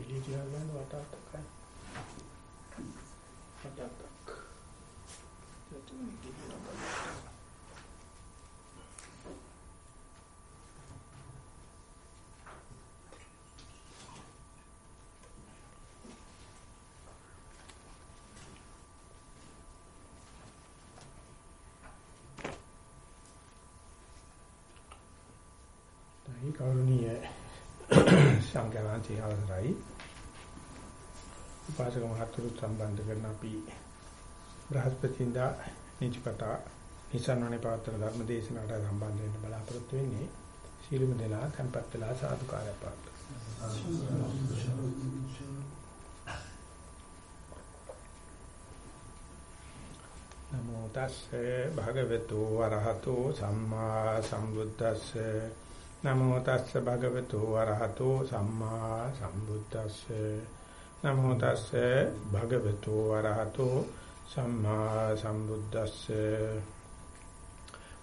එළිය තියලා බලන්න වටාත්තක් වටාත්තක් එතන ඉතින් අවසරයි කෞරණීය සංඝරාජය අවසරයි උපාසක මහතුරු සම්බන්ධ කරන අපි බ්‍රහස්පතින්දා නිචපතා නිසන්වනේ පවත්තන ධර්ම දේශනාවට සම්බන්ධ වෙන්න බලාපොරොත්තු වෙන්නේ. සීලමු දෙලා tempත් වෙලා සාදුකාරය පාත් නමෝ තස්සේ භගවතු වරහතෝ සම්මා සම්බුද්දස්සේ නමෝ තස්ස භගවතු වරහතෝ සම්මා සම්බුද්දස්ස. නමෝ තස්ස භගවතු වරහතෝ සම්මා සම්බුද්දස්ස.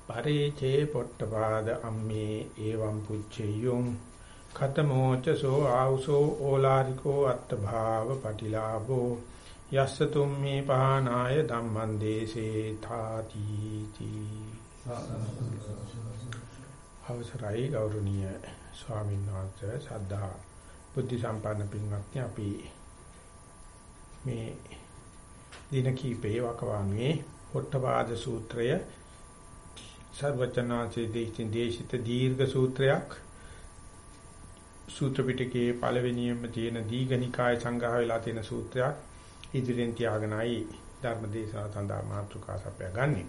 පරිචේ පොට්ටපාද අම්මේ එවං පුච්චයුම්. ඛතමෝච සෝ ආවුසෝ ඕලාරිකෝ අත්ථභාව පටිලාභෝ. යස්ස තුම්මේ පහනාය ධම්මං දේසේ තාති තී අවසරයි ගෞරවනීය ස්වාමීන් වහන්සේ සද්ධා බුද්ධ සම්පන්න පින්වත්නි අපි මේ දින කීපේ වකවානුවේ පොට්ටපාද සූත්‍රය සර්වචනාචේ දේශින් දේශිත දීර්ඝ සූත්‍රයක් සූත්‍ර පිටකයේ පළවෙනියෙන්ම තියෙන දීඝනිකාය සංග්‍රහ වෙලා තියෙන සූත්‍රයක් ඉදිරියෙන් තියාගෙනයි ධර්ම දේශනාව සඳහා මාතෘකා සපයා ගන්නෙ.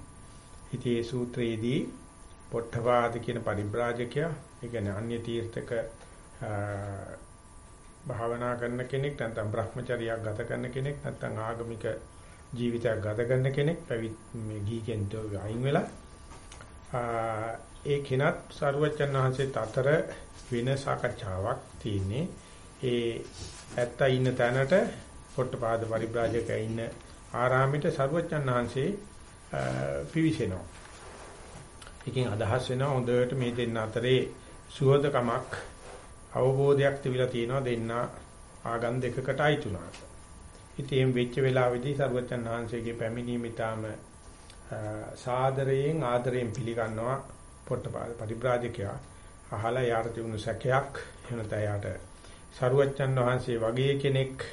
ඉතින් මේ සූත්‍රයේදී පොට්ටපාද කියන පරිබ්‍රාජකයා ඒ කියන්නේ අන්‍ය තීර්ථක භාවනා කරන කෙනෙක් නැත්නම් Brahmacharya ගත කරන කෙනෙක් නැත්නම් ආගමික ජීවිතයක් ගත කරන කෙනෙක් මේ ගීකෙන් අයින් වෙලා ඒ කෙනත් සරුවචන් වහන්සේත් අතර වෙන සාකච්ඡාවක් තියෙන්නේ. ඒ ඇත්ත ඉන්න තැනට පොට්ටපාද පරිබ්‍රාජකයා ඉන්න ආරාමෙට සරුවචන් වහන්සේ පිවිසෙනවා. එකකින් අදහස් වෙනවා හොඳට මේ දෙන්න අතරේ සුවදකමක් අවබෝධයක් තිබිලා තියෙනවා දෙන්න ආගම් දෙකකට අයිතුණා. ඉතින් මේ වෙච්ච වෙලාවේදී සර්වචන් වහන්සේගේ පැමිණීම ඊටාම සාදරයෙන් ආදරයෙන් පිළිගන්නවා පොට්ටපාද පරිබ්‍රාජකයා. අහලා යාට තිබුණු සැකයක් එහෙම යාට සර්වචන් වහන්සේ වගේ කෙනෙක්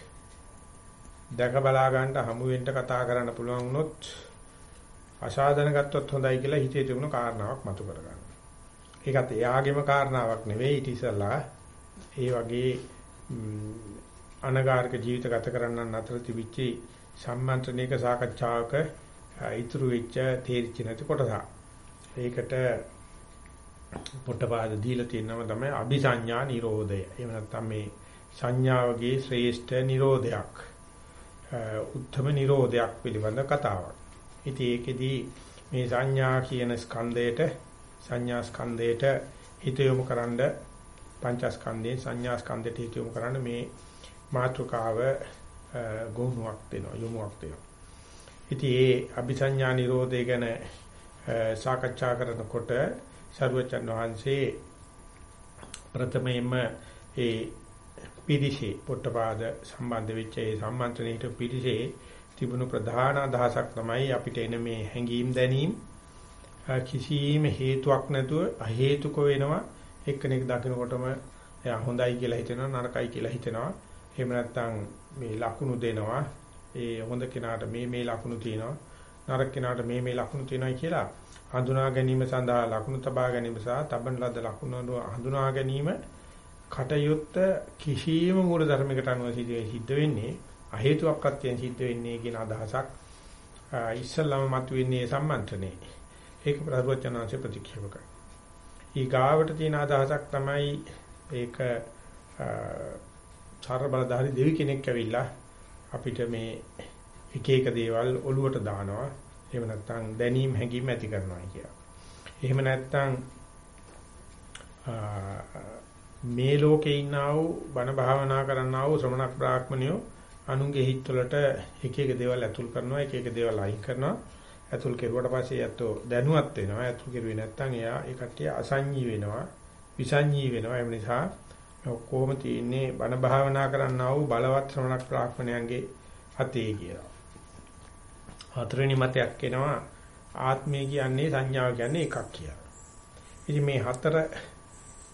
දැක බලා ගන්නට හමු වෙන්න කතා කරන්න පුළුවන් වුණොත් අසාධන ගත්තොත් හොඳයි කියලා හිතේ තිබුණු කාරණාවක් මතු කරගන්න. ඒකත් එයාගේම කාරණාවක් නෙවෙයි ඊට ඉස්සෙල්ලා ඒ වගේ අනගාരിക ජීවිත ගත කරන්නන් අතර තිබිච්ච සම්මන්ත්‍රණයක සාකච්ඡාවක ඉතුරු වෙච්ච තේරිච්ච නැති කොටස. ඒකට පොට්ටපාද දීලා තියෙනම තමයි අபிසඤ්ඤා නිරෝධය. එහෙම නැත්නම් මේ සංඥාවගේ ශ්‍රේෂ්ඨ නිරෝධයක්. උත්තම නිරෝධයක් පිළිබඳ කතාවක්. ඉතින් ඒකෙදී මේ සංඥා කියන ස්කන්ධයට සංඥා ස්කන්ධයට හිත යොමු කරන්ඩ පංචස්කන්ධේ සංඥා ස්කන්ධයට හිත යොමු කරන්න මේ මාතෘකාව ගුණයක් දෙනවා යොමුක් දෙනවා. ඉතින් ඒ අபிසඤ්ඤා නිරෝධය ගැන සාකච්ඡා කරනකොට සරුවචන් වහන්සේ ප්‍රථමයෙන්ම ඒ පිරිසේ පොට්ටපාද සම්බන්ධ වෙච්ච ඒ සම්මන්ත්‍රණයට පිරිසේ තිබුණු ප්‍රධාන අදහසක් තමයි අපිට එන මේ හැඟීම් දැනීම්. කිසිම හේතුවක් නැතුව අහේතුක වෙනවා. එක්කෙනෙක් දකිනකොටම එයා හොඳයි කියලා හිතෙනවා නරකයි කියලා හිතෙනවා. එහෙම නැත්නම් මේ ලකුණු දෙනවා. ඒ හොඳ කෙනාට මේ මේ ලකුණු තියෙනවා. නරක කෙනාට මේ මේ ලකුණු තියෙනවා කියලා හඳුනා ගැනීම සඳහා ලකුණු තබා ගැනීම සහ තබන ලද ලකුණු හඳුනා ගැනීම කටයුත්ත කිසියම් මූල ධර්මයකට අනුව සිද්ධ වෙන්නේ අහේතුවක්වත් සිද්ධ වෙන්නේ කියන අදහසක් ඉස්සල්ලාම මතුවෙන්නේ සම්මන්ත්‍රණේ. ඒක ප්‍රවචනාංශ ප්‍රතික්ෂේප කරනවා. ඊගාවට තියෙන අදහසක් තමයි ඒක චාර බලධාරි දෙවි කෙනෙක් ඇවිල්ලා අපිට මේ එක එක දේවල් ඔලුවට දානවා. එහෙම නැත්නම් දැනීම් හැඟීම් ඇති කරනවා කියලා. එහෙම නැත්නම් මේ ලෝකේ ඉන්නා වූ බණ භාවනා කරන්නා වූ ශ්‍රමණක් බ්‍රාහ්මණයෝ අනුන්ගේ හිත් වලට එක එක දේවල් ඇතුල් කරනවා එක එක දේවල් අයින් කරනවා ඇතුල් කෙරුවට පස්සේ යැත්තෝ දැනුවත් වෙනවා ඇතුල් කෙරුවේ නැත්නම් එයා ඒ කට්ටිය අසංඤී වෙනවා විසංඤී වෙනවා ඒ නිසා ඔක්කොම තියෙන්නේ බණ භාවනා කරන්නා වූ බලවත් ශ්‍රමණක් ප්‍රාඥයන්ගේ අතේ කියලා. හතරවෙනි මතයක් එනවා ආත්මය කියන්නේ සංඥාව කියන්නේ එකක් කියලා. ඉතින් මේ හතර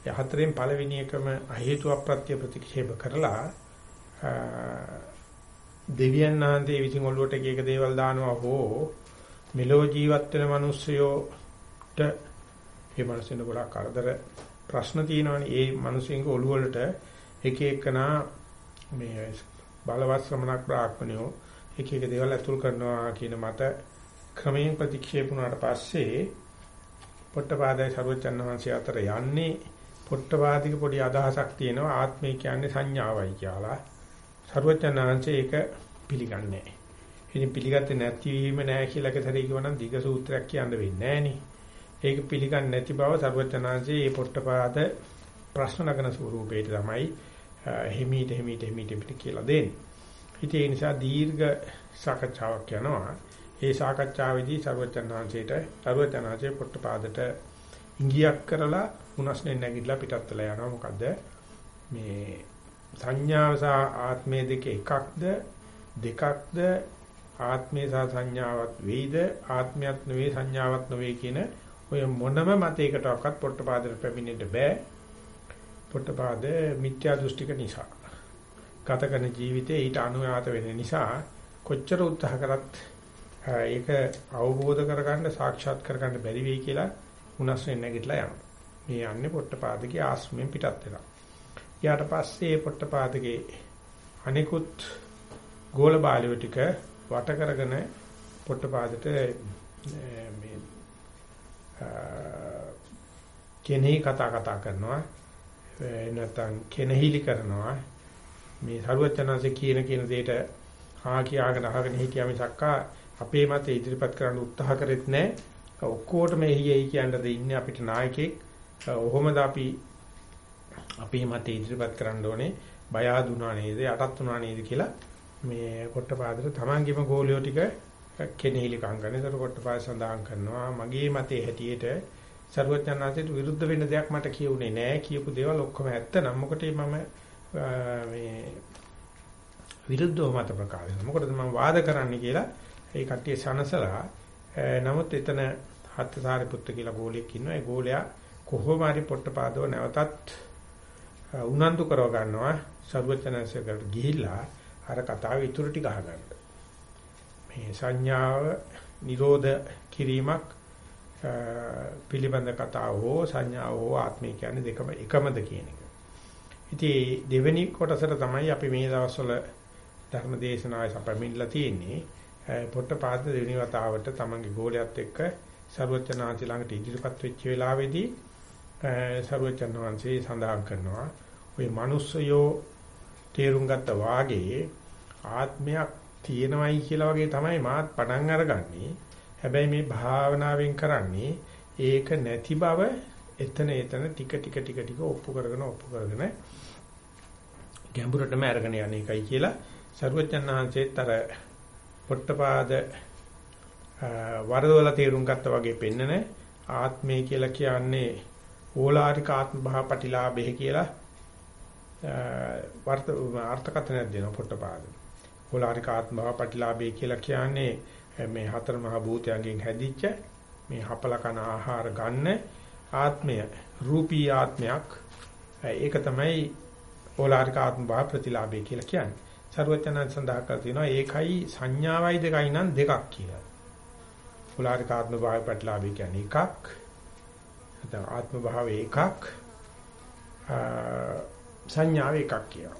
හතරෙන් පළවෙනි එකම අහේතු අප්‍රත්‍ය ප්‍රතික්ෂේප කරලා දෙවියන් වහන්සේ විසින් ඔළුවට එක එක දේවල් දානවා හෝ මෙලෝ ජීවත් වෙන මිනිස්සුયોට මේ මිනිස්සුන්ට ගොඩක් කරදර ප්‍රශ්න තියෙනවනේ ඒ මිනිස්සුන්ගේ ඔළුව වලට එක එකනා මේ බලවත් ශ්‍රමණක් බ්‍රාහ්මණයෝ එක එක දේවල් අතුල් කරනවා කියන මත ක්‍රමයෙන් ප්‍රතික්ෂේප වුණාට පස්සේ පොට්ටපාදයි සර්වචන් වහන්සේ අතර යන්නේ පොට්ටපාදික පොඩි අදහසක් තියෙනවා ආත්මය කියන්නේ සංඥාවයි කියලා. සර්වචන් වහන්සේ ඒක පිළිගන්නේ නැහැ. ඉතින් පිළිගත්තේ නැතිවීම නැහැ කියලා එකතරේ කිව්වනම් දිග සූත්‍රයක් කියන්න වෙන්නේ නැහනේ. ඒක පිළිගන්නේ නැති බව සර්වචනාංශයේ මේ පොට්ටපාද ප්‍රශ්න නගන ස්වරූපේට තමයි හිමීට හිමීට හිමීට කියලා දෙන්නේ. ඉතින් ඒ නිසා දීර්ඝ සාකච්ඡාවක් යනවා. ඒ සාකච්ඡාවේදී සර්වචනාංශයට සර්වචනාංශයේ පොට්ටපාදට ඉංගියක් කරලා උනස්නේ නැගිටලා පිටත් වෙලා යනවා. මොකද මේ සංඥාව සහ ආත්මය දෙක එකක්ද දෙකක්ද ආත්මය සහ සංඥාවක් වෙයිද ආත්මයක් නෙවෙයි සංඥාවක් නෙවෙයි කියන ඔය මොනම මතයකටවත් පොට්ටපාදට පැමිණෙන්න බෑ. පොට්ටපාද මිත්‍යා දෘෂ්ටික නිසා. ගත කරන ජීවිතේ ඊට අනුයාත වෙන නිසා කොච්චර උත්සාහ කරත් ඒක අවබෝධ කරගන්න සාක්ෂාත් කරගන්න බැරි වෙයි කියලා උනස් වෙන්න නැගිටලා යනවා. මේ යන්නේ පොට්ටපාදගේ ආස්මෙන් පිටත් වෙනවා. ඊට පස්සේ පොට්ටපාදගේ අනිකුත් ගෝල බාලියෝ ටික වට කරගෙන පොට්ටපාදට මේ කෙනෙහි කතා කතා කරනවා. නැත්නම් කෙනෙහිලි කරනවා. මේ සරුවචනanse කියන කියන දෙයට හා කියාගෙන අහගෙන හිටියා මිසක්කා අපේ මත ඉදිරිපත් කරන්න උත්සාහ කරෙත් නැහැ ඔක්කොටම එහියයි කියන්නද ඉන්නේ අපිට නායකයෙක් ඔහොමද අපි අපේ මත ඉදිරිපත් කරන්න ඕනේ බය ආදුනා නේද යටත් උනා නේද කියලා මේ කොට්ටපාදට තමන්ගේම ගෝලියෝ ටික කෙනෙහිලි කංගන. ඒතර කොටපාය සඳහන් කරනවා මගේ මතයේ හැටියට ਸਰවඥාන්සේට විරුද්ධ වෙන්න දෙයක් මට කියුනේ නෑ. කියපු දේවල් ඔක්කොම ඇත්ත නම් මොකටද මම මේ විරුද්ධව මත ප්‍රකාශ කරනවා. මොකටද මම වාද කරන්නේ කියලා ඒ කට්ටිය සනසලා නමුත් එතන හත්සාරි පුත්ත කියලා ගෝලෙක් ඉන්නවා. ඒ ගෝලයා කොහොම හරි පොට්ටපාදව නැවතත් උනන්දු කරව ගන්නවා ਸਰවචනසයකට ගිහිල්ලා අර කතාව ඉතුරු ටික අහගන්න. මේ සංඥාව නිරෝධ කිරීමක් පිළිබඳ කතාව හෝ සංඥාව හෝ ආත්මය කියන්නේ දෙකම එකමද කියන එක. ඉතින් දෙවෙනි කොටසට තමයි අපි මේ දවස්වල ධර්ම දේශනාවේ සැපමිණලා තියෙන්නේ. පොට්ටපාද දෙවෙනි වතාවට තමන්ගේ ගෝලයට එක්ක ਸਰවචනාති ළඟට ඉදිරිපත් වෙච්ච වෙලාවේදී සරුවචන් වහන්සේ සඳහන් කරනවා ওই මිනිස්සයෝ තේරුම් ගත්ත වාගේ ආත්මයක් තියෙනවයි කියලා වගේ තමයි මාත් පටන් අරගන්නේ. හැබැයි මේ භාවනාවෙන් කරන්නේ ඒක නැති බව එතන එතන ටික ටික ටික ටික ඔප්පු කරගෙන ඔප්පු කරගෙන ගැඹුරටම අරගෙන යන එකයි කියලා සරුවචන් වහන්සේත් අර පොට්ටපාද වරදවල තේරුම් ගත්තා වගේ පෙන්නන ආත්මය කියලා කියන්නේ ඕලාරික ආත්ම භාව ප්‍රතිලාභය කියලා වර්ත අර්ථකථනයක් දෙනවා පොට්ටපාද. ඕලාරික ආත්මව ප්‍රතිලාභය කියලා කියන්නේ මේ හතර මහ භූතයන්ගෙන් හැදිච්ච මේ හපල කන ආහාර ගන්න ආත්මය රූපී ආත්මයක් ඒක තමයි ඕලාරික ආත්ම භාව ප්‍රතිලාභය කියලා කියන්නේ. ਸਰවඥයන් සඳහන් කර තිනවා ඒකයි සංඥාවයි දෙකයි නම් දෙකක් කියලා. ඕලාරික ආත්ම භාව ප්‍රතිලාභය කියන්නේ එකක්. නැත්නම් ආත්ම භාවය එකක්. සංඥාව එකක් කියලා.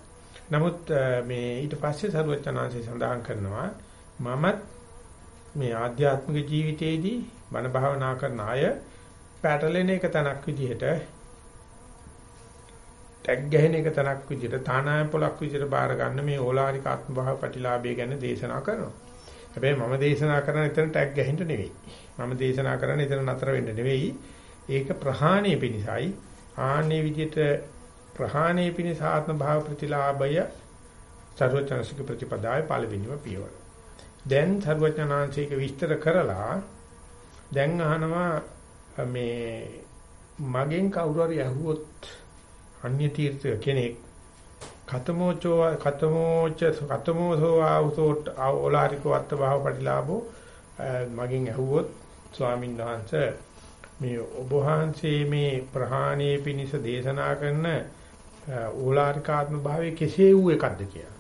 නමුත් මේ ඊට පස්සේ සරුවචනාංශය සඳහන් කරනවා මමත් මේ ආධ්‍යාත්මික ජීවිතයේදී බණ භාවනා කරන අය පැටලෙන එක තනක් විදිහට ටැග් ගැහෙන එක තනක් විදිහට තානායම් පොලක් විදිහට බාර ගන්න මේ ඕලාරික ආත්ම භාව ප්‍රතිලාභය ගැන දේශනා කරනවා. හැබැයි මම දේශනා කරන එතන ටැග් ගැහෙන්න නෙවෙයි. මම දේශනා කරන්නේ එතන නතර වෙන්න නෙවෙයි. ඒක ප්‍රහාණය පිණිසයි ආන්නේ විදිහට ප්‍රහාණය පිණිස ආත්ම භාව ප්‍රතිලාභය සර්වචනසික ප්‍රතිපදාවේ පළවෙනිම පියවර. දැන් සර්වචනාංශික විස්තර කරලා දැන් අහනවා මේ මගෙන් කවුරු හරි ඇහුවොත් අන්‍ය තීර්ථ කෙනෙක් කතමෝචෝ කතමෝච කතමෝසෝ ආවුසෝට ඕලාරිකෝ අත්භාව පටිලාභෝ මගෙන් ඇහුවොත් ස්වාමීන් වහන්සේ මේ ඔබ වහන්සේ මේ ප්‍රහාණයේ පිනිස දේශනා කරන ඕලාරිකාත්ම භාවයේ කෙසේ වූ එකක්ද කියලා.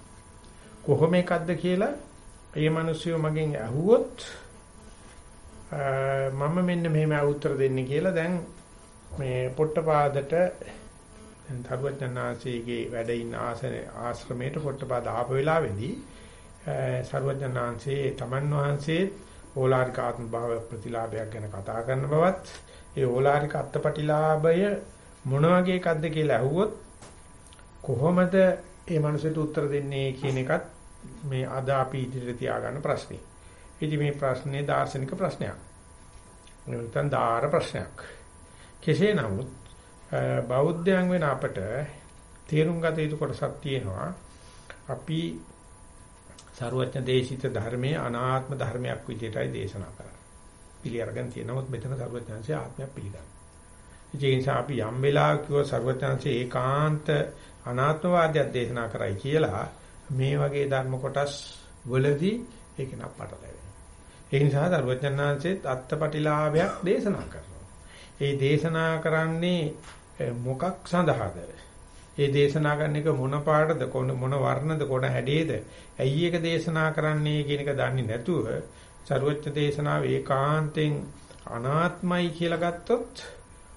කොහොම එකක්ද කියලා ඒ මිනිස්සු මගෙන් ඇහුවොත් මම මෙන්න මෙහෙම උත්තර දෙන්නේ කියලා දැන් මේ පොට්ටපාදට සර්වඥාන්සේගේ වැඩ ඉන්න ආසන ආශ්‍රමයට පොට්ටපාද ආපු වෙලාවේදී සර්වඥාන්සේ තමන් වහන්සේ ඕලාරික ආත්ම භාව ප්‍රතිලාභයක් ගැන කතා කරන බවත් ඒ ඕලාරික අත්පටිලාභය මොන වගේ එකක්ද කියලා අහුවොත් කොහොමද ඒ මනුස්සයට උත්තර දෙන්නේ කියන එකත් මේ අද අපි ඉදිරියට තියාගන්න ප්‍රශ්නේ. ඉතින් මේ ප්‍රශ්නේ දාර්ශනික ප්‍රශ්නයක්. නැත්නම් දාර ප්‍රශ්නයක්. කෙසේ නමුත් බෞද්ධයන් වෙන අපට තේරුම් ගත යුතු කොටසක් තියෙනවා. අපි ਸਰවඥ දේශිත ධර්මයේ අනාත්ම ධර්මයක් විදිහටයි දේශනා කරන්නේ. පිළි අරගෙන තියෙනවා. නමුත් මෙතන සර්වඥාන්සේ ආත්මයක් පිළිගන්නවා. ඒ නිසා අපි යම් වෙලාවක කිව්ව සර්වඥාන්සේ ඒකාන්ත අනාත්මවාදයක් දේශනා කරයි කියලා මේ වගේ ධර්ම කොටස් වලදී ඒක නප්පට ලැබෙනවා. ඒ නිසා සර්වඥාන්සේත් අත්පටිලාභයක් දේශනා කරනවා. ඒ දේශනා කරන්නේ මොකක් සඳහාද? ඒ දේශනා කරන එක මොන පාටද මොන වර්ණද කොන හැඩයේද ඇයි ඒක දේශනා කරන්නේ කියන එක දන්නේ නැතුව සරුවච්ච දේශනාව ඒකාන්තෙන් අනාත්මයි කියලා ගත්තොත්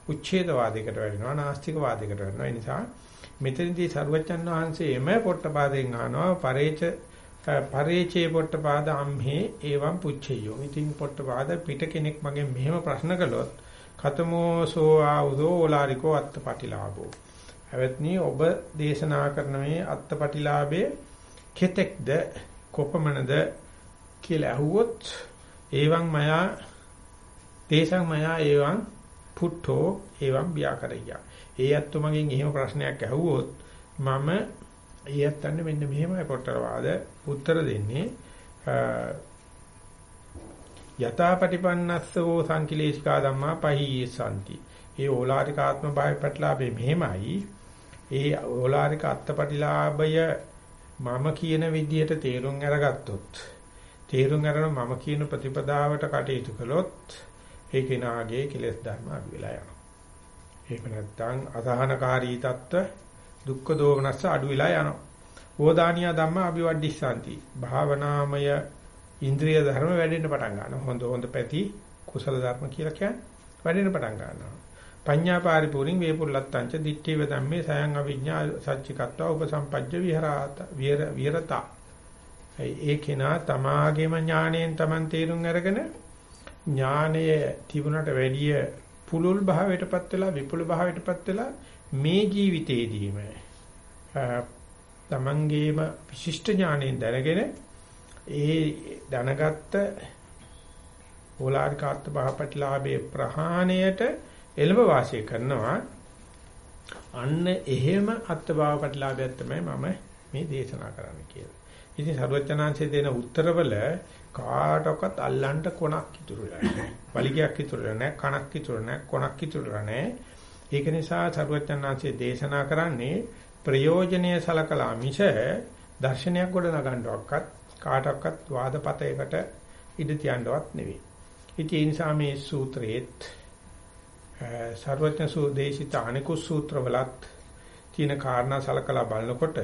උච්ඡේදවාදයකට වැටෙනවා නාස්තිකවාදයකට වැටෙනවා ඒ නිසා මෙතනදී සරුවච්චන් වහන්සේම පොට්ටපාදයෙන් අහනවා පරේච පරේචේ පොට්ටපාද අම්හි එවම් පුච්චියෝ. ඉතින් පොට්ටපාද පිට කෙනෙක් මගෙන් මෙහෙම ප්‍රශ්න කළොත් කතමෝ සෝ ආඋදෝ ඕලාරිකෝ අත්තපටිලාභෝ. හැවත්නි ඔබ දේශනා කරන මේ අත්තපටිලාභයේ කෙතෙක්ද කොපමණද කියලා අහුවොත් එවං මයා තේසං මයා එවං පුට්ඨෝ එවං ව්‍යාකරියා. ඒ අත්තු මගෙන් එහෙම ප්‍රශ්නයක් අහුවොත් මම ඒ අත්තන්නේ මෙන්න මෙහෙමයි පොට්ටර වාද උත්තර දෙන්නේ යථාපටිපන්නස්සෝ සංකිලේශිකා ධම්මා පහියසanti. ඒ ඕලාරිකාත්ම භාවය පැටලාවේ මෙහෙමයි. ඒ ඕලාරික අත්පටිලාභය මම කියන විදිහට තේරුම් අරගත්තොත් තේරුම් අරගෙන මම කියන ප්‍රතිපදාවට කටයුතු කළොත් ඒ කෙනාගේ කෙලෙස් ධර්ම අඩු වෙලා යනවා. ඒක නැත්තම් අසහනකාරී තත්ත්ව දුක්ඛ දෝමනස්ස අඩු වෙලා යනවා. ඕදානියා ධම්ම අභිවඩ්ඩිස්සanti. භාවනාමය ඉන්ද්‍රිය ධර්ම වැඩෙන්න පටන් ගන්නවා. හොඳ හොඳ පැති කුසල ධර්ම කියලා කියන්නේ වැඩෙන්න පටන් ගන්නවා. පඤ්ඤා පරිපූර්ණින් වේපුල්ලත්තංච දිට්ඨිව ධම්මේ සයන් අවිඥා සච්චිකත්වා උපසම්පජ්ජ විහරාත විරතා. ඒ කෙනා තමාගේම ඥාණයෙන් Taman තේරුම් අරගෙන ඥානය තිබුණට වැඩිය පුලුල් භාවයටපත් වෙලා විපුල භාවයටපත් වෙලා මේ ජීවිතේදීම තමන්ගේම විශිෂ්ට ඥාණයෙන් දැනගෙන ඒ දැනගත්ත ඕලාරිකාර්ථ බහපටිලාභයේ ප්‍රහාණයට එළඹ වාසය කරනවා අන්න එහෙම අත්භාවපටිලාභයක් තමයි මම මේ දේශනා කරන්න කියලා. ඉතින් සරුවචනාංශයේ දෙන උත්තරවල කාටවත් අල්ලන්න කොනක් ඉතුරු නැහැ. වලිගයක් ඉතුරු නැහැ, කණක් ඉතුරු නැහැ, කොනක් ඉතුරු නැහැ. ඒක නිසා සරුවචනාංශයේ දේශනා කරන්නේ ප්‍රයෝජනීය සලකලා මිස දර්ශනයක් ගොඩ නගන්නවක්වත් කාටවත් වාදපතයකට ඉඩ තියන්නවත් නෙවෙයි. ඉතින් ඒ නිසා මේ සූත්‍රයේත් සර්වඥ සූදේශිත අනිකුත් සූත්‍රවලත් තියෙන කාරණා සලකලා බලනකොට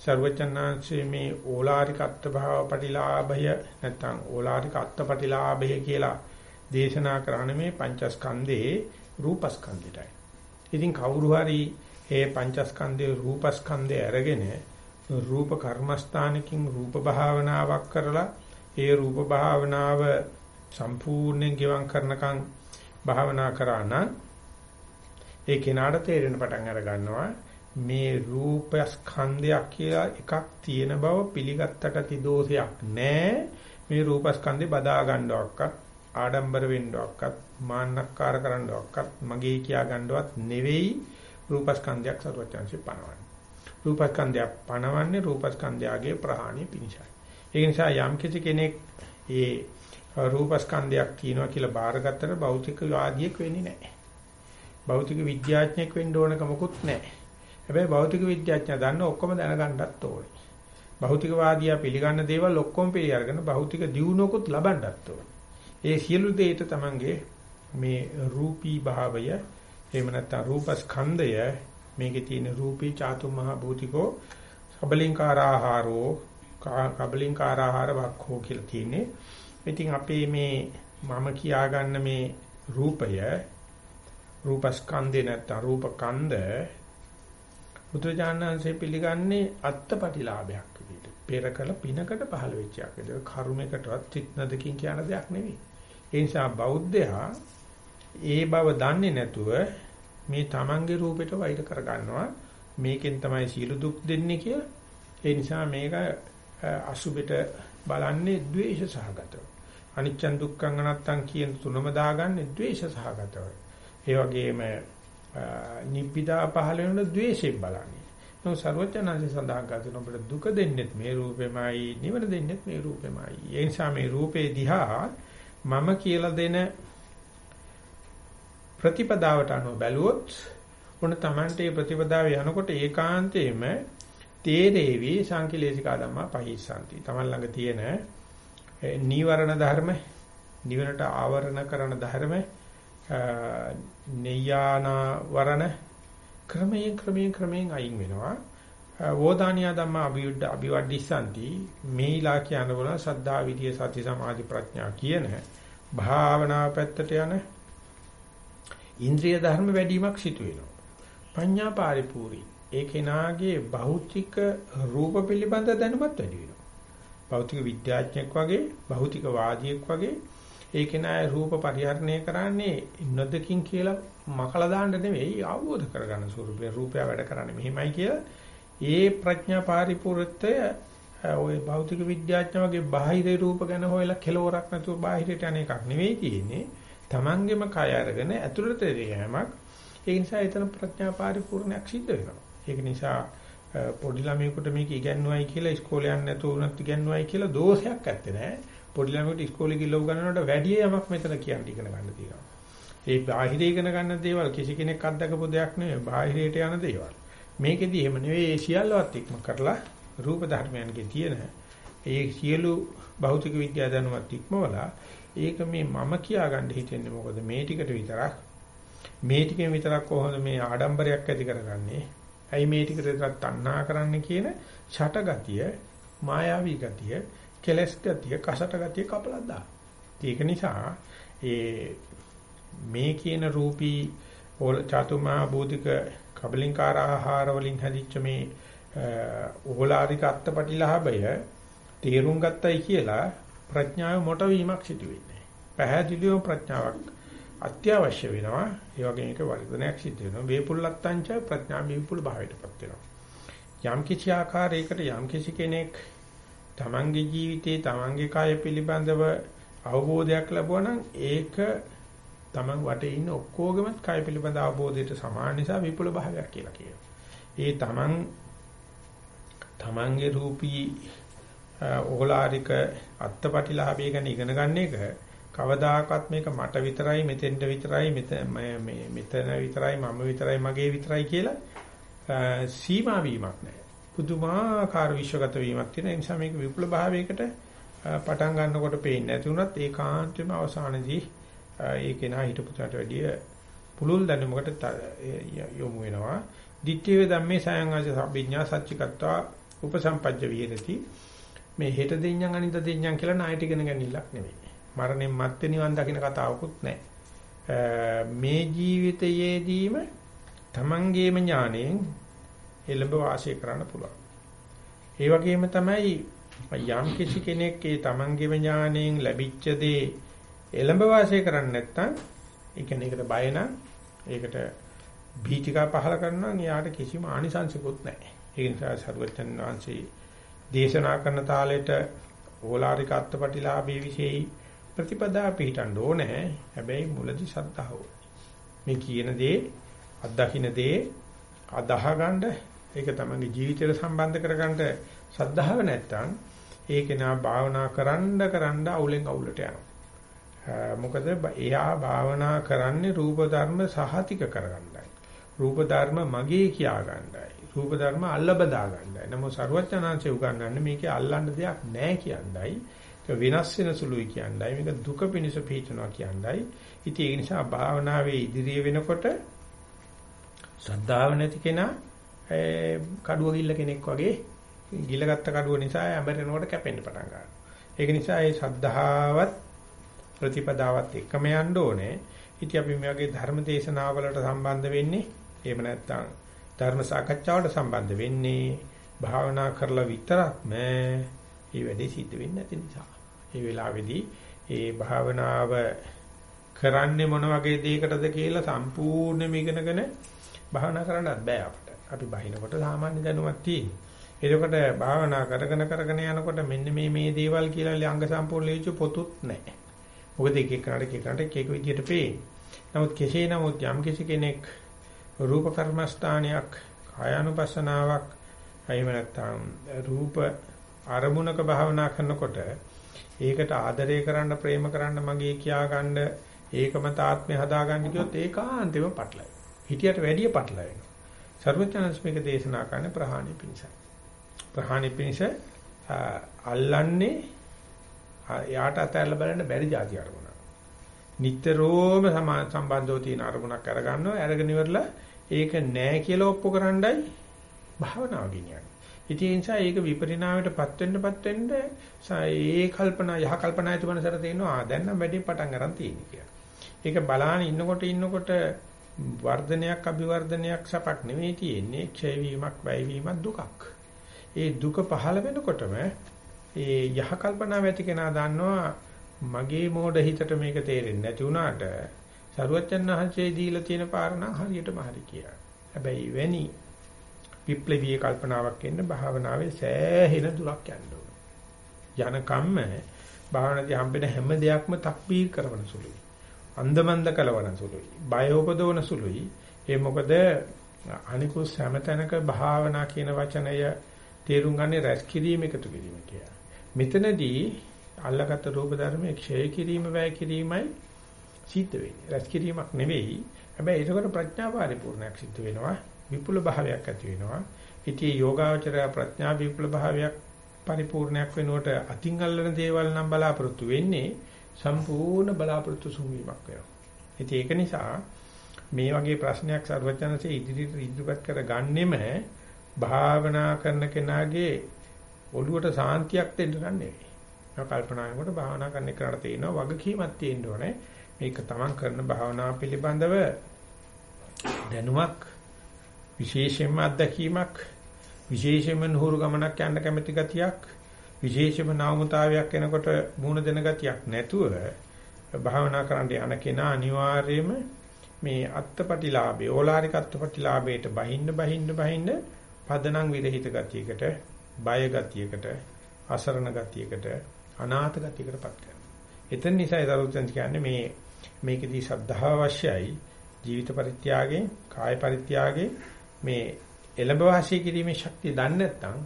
සර්වඥාන්සේ මේ ඕලාරික අත්භාව ප්‍රතිලාභය නැත්නම් ඕලාරික අත්පටිලාභය කියලා දේශනා කරන මේ පංචස්කන්ධේ රූපස්කන්ධයටයි. ඉතින් කවුරු හරි මේ පංචස්කන්ධේ රූපස්කන්ධය අරගෙන රූප කර්මස්ථානකින් රූප භාවනාවක් කරලා ඒ රූප භාවනාව සම්පූර්ණයෙන් ගෙවම් කරනකම් භාවනා කරා නම් ඒ කෙනාට තේරෙන පටන් අර ගන්නවා මේ රූප ස්කන්ධයක් කියලා එකක් තියෙන බව පිළිගත්තට තිදෝෂයක් නැහැ මේ රූප ස්කන්ධේ බදා ගන්නවක්වත් ආඩම්බර වෙන්නවක්වත් මාන්නක්කාර කරන්නවක්වත් මගේ කියා ගන්නවත් නෙවෙයි රූප ස්කන්ධයක් සරුවචාන්සේ පනවන්නේ රූපස්කන්ධය පණවන්නේ රූපස්කන්ධයගේ ප්‍රහාණය පිණිසයි. ඒ නිසා යම් කිසි කෙනෙක් ඒ රූපස්කන්ධයක් කියනවා කියලා බාරගත්තට භෞතික වාදියෙක් වෙන්නේ නැහැ. භෞතික විද්‍යාඥයෙක් වෙන්න ඕනකමකුත් නැහැ. හැබැයි භෞතික විද්‍යාඥයා දන්න ඔක්කොම දැනගන්නත් ඕනේ. භෞතිකවාදියා පිළිගන්න දේවල් ඔක්කොම පිළි අරගෙන භෞතික දියුණුවකුත් ලබන්නත් ඕනේ. ඒ සියලු දේට තමන්ගේ මේ රූපී භාවය එහෙම නැත්නම් රූපස්කන්ධය මේකේ තියෙන රූපී චාතු මහ භූතිකෝ කබලින්කාරාහාරෝ කබලින්කාරාහාර වක්ඛෝ කියලා තියෙන්නේ. ඉතින් අපේ මේ මම කියාගන්න මේ රූපය රූපස්කන්ධේ නැත්නම් රූපකන්ද බුදුජානනාංශය පිළිගන්නේ අත්පටිලාභයක් විදිහට. පෙරකල පිනකට පහළ වෙච්ච එකද කර්මයකටවත් චිත්නදකින් කියන දෙයක් නෙවෙයි. ඒ නිසා බෞද්ධයා ඒ බව දන්නේ නැතුව මේ Tamange රූපෙට වෛර කර ගන්නවා. මේකෙන් තමයි සීල දුක් දෙන්නේ කියලා. ඒ නිසා මේක අසුබෙට බලන්නේ ද්වේෂ සහගතව. අනිච්චන් දුක්ඛං අනත්තං කියන තුනම දාගන්නේ ද්වේෂ සහගතව. ඒ වගේම නිබ්බිදා පහළ වෙන ද්වේෂයෙන් බලන්නේ. නෝ ਸਰවඥාන්සේ සඳහන් කරන ඔබට දුක දෙන්නෙත් මේ රූපෙමයි, නිවන දෙන්නෙත් මේ රූපෙමයි. ඒ නිසා මේ රූපේ දිහා මම කියලා දෙන ප්‍රතිපදාවට අනුව බැලුවොත් උන Tamante ප්‍රතිපදාව යනකොට ඒකාන්තයෙන්ම තේරේවි සංකිලේශිකා ධම්මා පහිසanti. Taman ළඟ තියෙන නීවරණ ධර්ම, නිවනට ආවරණ කරන ධර්ම, නෙයානාවරණ ක්‍රමයෙන් ක්‍රමයෙන් ක්‍රමයෙන් අයින් වෙනවා. වෝදානියා ධම්මා අභිවඩ අභිවඩිසanti මේලා කියන වල සද්ධා විදියේ සති සමාධි ප්‍රඥා කියන භාවනා පැත්තට යන ඉන්ද්‍රිය ධර්ම වැඩිවීමක් සිදු වෙනවා. පඤ්ඤා පරිපූර්ණයි. ඒ කෙනාගේ භෞතික රූප පිළිබඳ දැනුමත් වැඩි වෙනවා. භෞතික විද්‍යාඥයෙක් වගේ, භෞතික වාදියෙක් වගේ ඒ කෙනා රූප පරිහරණය කරන්නේ නොදකින් කියලා මකලා දාන්න නෙවෙයි අවබෝධ කරගන්න ස්වරූපේ රූපය වැඩ කරන්නේ මෙහෙමයි කියලා ඒ ප්‍රඥා පරිපූර්ණත්වය ওই භෞතික විද්‍යාඥ වගේ බාහිර රූප ගැන හොයලා කෙලවරක් නැතුව බාහිරට යන එකක් නෙවෙයි තියෙන්නේ. Tamangema කය අරගෙන ඇතුළට යෑමක්. ඒ නිසා එතන ප්‍රඥා පරිපූර්ණයක් සිද්ධ වෙනවා. ඒක නිසා පොඩි ළමයෙකුට මේක ඉගෙනුවයි කියලා ඉස්කෝලේ යන්න නැතුව උනත් ඉගෙනුවයි කියලා දෝෂයක් ඇත්තේ නැහැ. පොඩි ළමයෙකුට ඉස්කෝලේ ගිහලා උගන්වනකොට වැඩි යමක් මෙතන කියන්න ඉගෙන ගන්න තියෙනවා. ඒ බාහිර ඉගෙන ගන්න දේවල් කිසි කෙනෙක් අත්දකපු දෙයක් නෙවෙයි. බාහිරයට යන දේවල්. මේකෙදි එහෙම නෙවෙයි ඒ සියල්ලවත් ඉක්ම කරලා රූප ධර්මයන්ගේ තියෙන ඒ සියලු භෞතික විද්‍යා දැනුමත් ඉක්මවලා ඒක මේ මම කියාගන්න හිතෙන්නේ මොකද මේ ටිකට විතරක් මේ ටිකෙන් විතරක් කොහොමද මේ ආඩම්බරයක් ඇති කරගන්නේ ඇයි මේ ටිකට විතරක් තණ්හා කරන්න කියන ෂටගතිය, මායාවී ගතිය, කෙලස් ගතිය, කසට ගතිය කපලා දාන. ඒක නිසා ඒ මේ කියන රූපී චතුමා බෝධික කබලින්කාර ආහාර වලින් හැදිච්ච මේ ඕලාරික අත්පටිලාභය තේරුම් ගත්තයි කියලා ප්‍රඥාව මොට වීමක් සිදු වෙන්නේ. පැහැදිලිව ප්‍රඥාවක් අත්‍යවශ්‍ය වෙනවා. ඒ වගේම ඒක වර්ධනයක් සිද්ධ වෙනවා. වේපුල්ලත්තංච ප්‍රඥා විපුල භාවයටපත් වෙනවා. යම් කිසි ආකාරයකට යම් කිසි කෙනෙක් තමන්ගේ ජීවිතේ තමන්ගේ කය පිළිබඳව අවබෝධයක් ලැබුවා නම් ඒක තමන් වටේ ඉන්න ඔක්කොගෙම කය පිළිබඳ අවබෝධයට සමාන නිසා විපුල භාවයක් කියලා කියනවා. ඒ තමන් තමන්ගේ රූපී ඕලාරික අත්පටිලාභය ගැන ඉගෙන ගන්න එක කවදාකවත් මේක මට විතරයි මෙතෙන්ට විතරයි මේ මෙතන විතරයි මම විතරයි මගේ විතරයි කියලා සීමා වීමක් නැහැ. පුදුමාකාර විශ්වගත වීමක් තියෙන නිසා මේක විපුල භාවයකට පටන් ගන්නකොට පේන්නේ නැති වුණත් ඒකාන්තයෙන්ම අවසානයේදී ඒකේ නා හිටපුතට වැඩිය පුලුල් දැනුමකට යොමු වෙනවා. ditthිය ධම්මේ සයං ආස විඥා සච්චිකත්වා උපසම්පජ්ජ විහෙරති මේ හෙට දෙඤ්ඤං අනිත දෙඤ්ඤං කියලා ණයට ඉගෙන ගන්නillක් නෙවෙයි. මරණයෙන් මත්තේ නිවන් දකින්න කතාවකුත් නැහැ. මේ ජීවිතයේදීම තමන්ගේම ඥාණයෙන් එළඹ වාසය කරන්න පුළුවන්. ඒ වගේම තමයි යම් කිසි කෙනෙක් ඒ තමන්ගේම ඥාණයෙන් ලැබිච්ච දේ එළඹ වාසය කරන්නේ නැත්නම් ඒ කියන්නේ ඒකට බය නම් ඒකට භීතිකා පහල කරනවා නම් යාට කිසිම ආනිසංසකුත් නැහැ. ඒ නිසා සරුවචන් වහන්සේ දේශනා කරන තාලෙට ඕලාරික අත්පටිලාභයේ විශේෂයි ප්‍රතිපදා පිළිටන්න ඕනේ. හැබැයි මුලදි සද්ධාව. මේ කියන දේ අත්දකින්න දේ අදහගන්න ඒක තමයි ජීවිතයට සම්බන්ධ කරගන්න සද්ධාව නැත්තම් ඒක නා භාවනා කරන්න කරන්න අවුලෙන් අවුලට යනවා. මොකද එයා භාවනා කරන්නේ රූප ධර්ම සහතික කරගන්නයි. රූප ධර්ම මගේ කියා ගන්නයි. රූප ධර්ම අල්ල බදා ගන්නයි. නමුත් ਸਰවඥාන්සේ උගන්වන්නේ මේකේ අල්ලන්න දෙයක් නැහැ කියන්නයි. ඒක වෙනස් වෙන සුළුයි කියන්නයි. මේක දුක පිණිස පිටනවා කියන්නයි. ඉතින් ඒ නිසා භාවනාවේ ඉදිරිය වෙනකොට ශ්‍රද්ධාව නැති කෙනා කඩුව ගිල්ල කෙනෙක් වගේ ගිලගත්ත කඩුව නිසා ඇඹරෙනකොට කැපෙන්න පටන් ගන්නවා. ඒක නිසා ඒ ශ්‍රද්ධාවත් ප්‍රතිපදාවත් එකම යන්න ඕනේ. ඉතින් අපි මේ වගේ ධර්ම දේශනාවලට සම්බන්ධ වෙන්නේ එහෙම නැත්නම් ධර්ම සාකච්ඡාවට සම්බන්ධ වෙන්නේ භාවනා කරලා විතරක් නෑ. මේ වැඩේ සිද්ධ වෙන්නේ නැති නිසා. ඒ වෙලාවේදී ඒ භාවනාව කරන්නේ මොන වගේ දෙයකටද කියලා සම්පූර්ණයෙන්ම ඉගෙනගෙන භාවනා කරන්නත් බෑ අපිට. අපි බහිනකොට සාමාන්‍ය දැනුමක් තියෙනවා. එතකොට භාවනා කරගෙන කරගෙන යනකොට මෙන්න මේ මේ දේවල් කියලා අංග සම්පූර්ණ ලියච්ච පොතුත් නැහැ. මොකද එක එකකට එක එකකට එක එක විදියට පේන්නේ. නමුත් කෙසේ නමුත් යම් කිසි කෙනෙක් රූප කර්මස්ථානයක් කායानुපස්සනාවක් එහෙම නැත්නම් රූප අරමුණක භාවනා කරනකොට ඒකට ආදරය කරන්න ප්‍රේම කරන්න මගේ කියා ගන්න ඒකම තාත්මය හදාගන්න කිව්වොත් ඒකාන්තෙම පටලයි. හිතියට වැඩිය පටලවෙනවා. සර්වඥාන්ස් මේක දේශනා කරන්නේ ප්‍රහාණය පිණිසයි. ප්‍රහාණය පිණිස අල්ලන්නේ යාට අතහැරලා බලන්න බැරි જાති අරමුණක්. නිතරම සම්බන්ධව තියෙන අරමුණක් අරගන්නවා අරගෙන ඉවරලා ඒක නෑ කියලා ඔප්පු කරන්නයි භාවනාව ගෙනියන්නේ. ඉතින් ඒ නිසා ඒක විපරිණාමයටපත් වෙන්නපත් වෙන්න ඒ කල්පනා යහ කල්පනා ඇතිවනසර තේනවා දැන් නම් වැඩි පටන් ගන්න තියෙන්නේ කියලා. ඒක බලාන ඉන්නකොට ඉන්නකොට වර්ධනයක් අභිවර්ධනයක් සපක් නෙවෙයි තියෙන්නේ ක්ෂය වීමක් වැය වීමක් දුකක්. ඒ දුක පහළ වෙනකොටම ඒ යහ කල්පනාව ඇති කෙනා දන්නවා මගේ මෝඩ හිතට මේක තේරෙන්නේ නැති වුණාට සරුවච්චන් වහන්සේ දීලා තියෙන පාරණා හරියටම හරි කියලා. හැබැයි වෙනි විප්ලවීය කල්පනාවක් එන්න භාවනාවේ සෑහෙන දුරක් යන්න ඕන. යන කම්ම භාවනාවේ හම්බෙන හැම දෙයක්ම තක්බීර් කරන සුළුයි. අන්දමන්ද කලවන සුළුයි. බය උපදවන සුළුයි. ඒ මොකද අනිකුත් හැමතැනක භාවනා කියන වචනය තේරුම් ගන්නේ රැස් කිරීම එකතු කිරීම කියලා. මෙතනදී අල්ලගත් රූප ධර්මයේ ක්ෂය කිරීම වැය කිරීමයි සිද්ධ වෙන්නේ. රැස් කිරීමක් නෙවෙයි. හැබැයි ඒකට ප්‍රඥා පරිපූර්ණයක් සිද්ධ වෙනවා. විපුල භාවයක් ඇති වෙනවා. ඉතින් යෝගාවචරය ප්‍රඥා විපුල භාවයක් පරිපූර්ණයක් වෙනුවට අතින් අල්ලන දේවල් නම් බලාපොරොත්තු වෙන්නේ සම්පූර්ණ බලාපොරොත්තු සුන්වීමක් වෙනවා. ඉතින් ඒක නිසා මේ වගේ ප්‍රශ්නයක් සර්වඥාන්සේ ඉදිරියට ඉදිරිපත් කරගන්නෙම භාවනා කරන කෙනාගේ ඔළුවට සාන්තියක් දෙන්න නෙවෙයි. මම කල්පනා කරනකොට භාවනා කරන එකට තියෙනවා වගකීමක් තියෙන්න ඕනේ. මේක තමන් කරන භාවනාව පිළිබඳව දැනුමක් විශේෂයෙන්ම අත්දැකීමක් විශේෂයෙන්ම නුහුරු ගමනක් යන්න කැමැති ගතියක් විශේෂයෙන්ම නාමතාවයක් එනකොට මුණ දෙන ගතියක් නැතුව භාවනා කරන්න යන කෙනා අනිවාර්යයෙන්ම මේ අත්පටිලාභේ ඕලාරික අත්පටිලාභයට බහින්න බහින්න බහින්න පදනම් විරහිත ගතියකට, බය ගතියකට, අසරණ ගතියකට, අනාථ ගතියකටපත් කරනවා. එතන නිසා ඒතරුත්ෙන් කියන්නේ මේ මේකෙදී ශ්‍රද්ධාව අවශ්‍යයි. ජීවිත පරිත්‍යාගයෙන්, කාය පරිත්‍යාගයෙන් මේ එළඹ වාසය කිරීමේ ශක්තිය දන්නේ නැත්නම්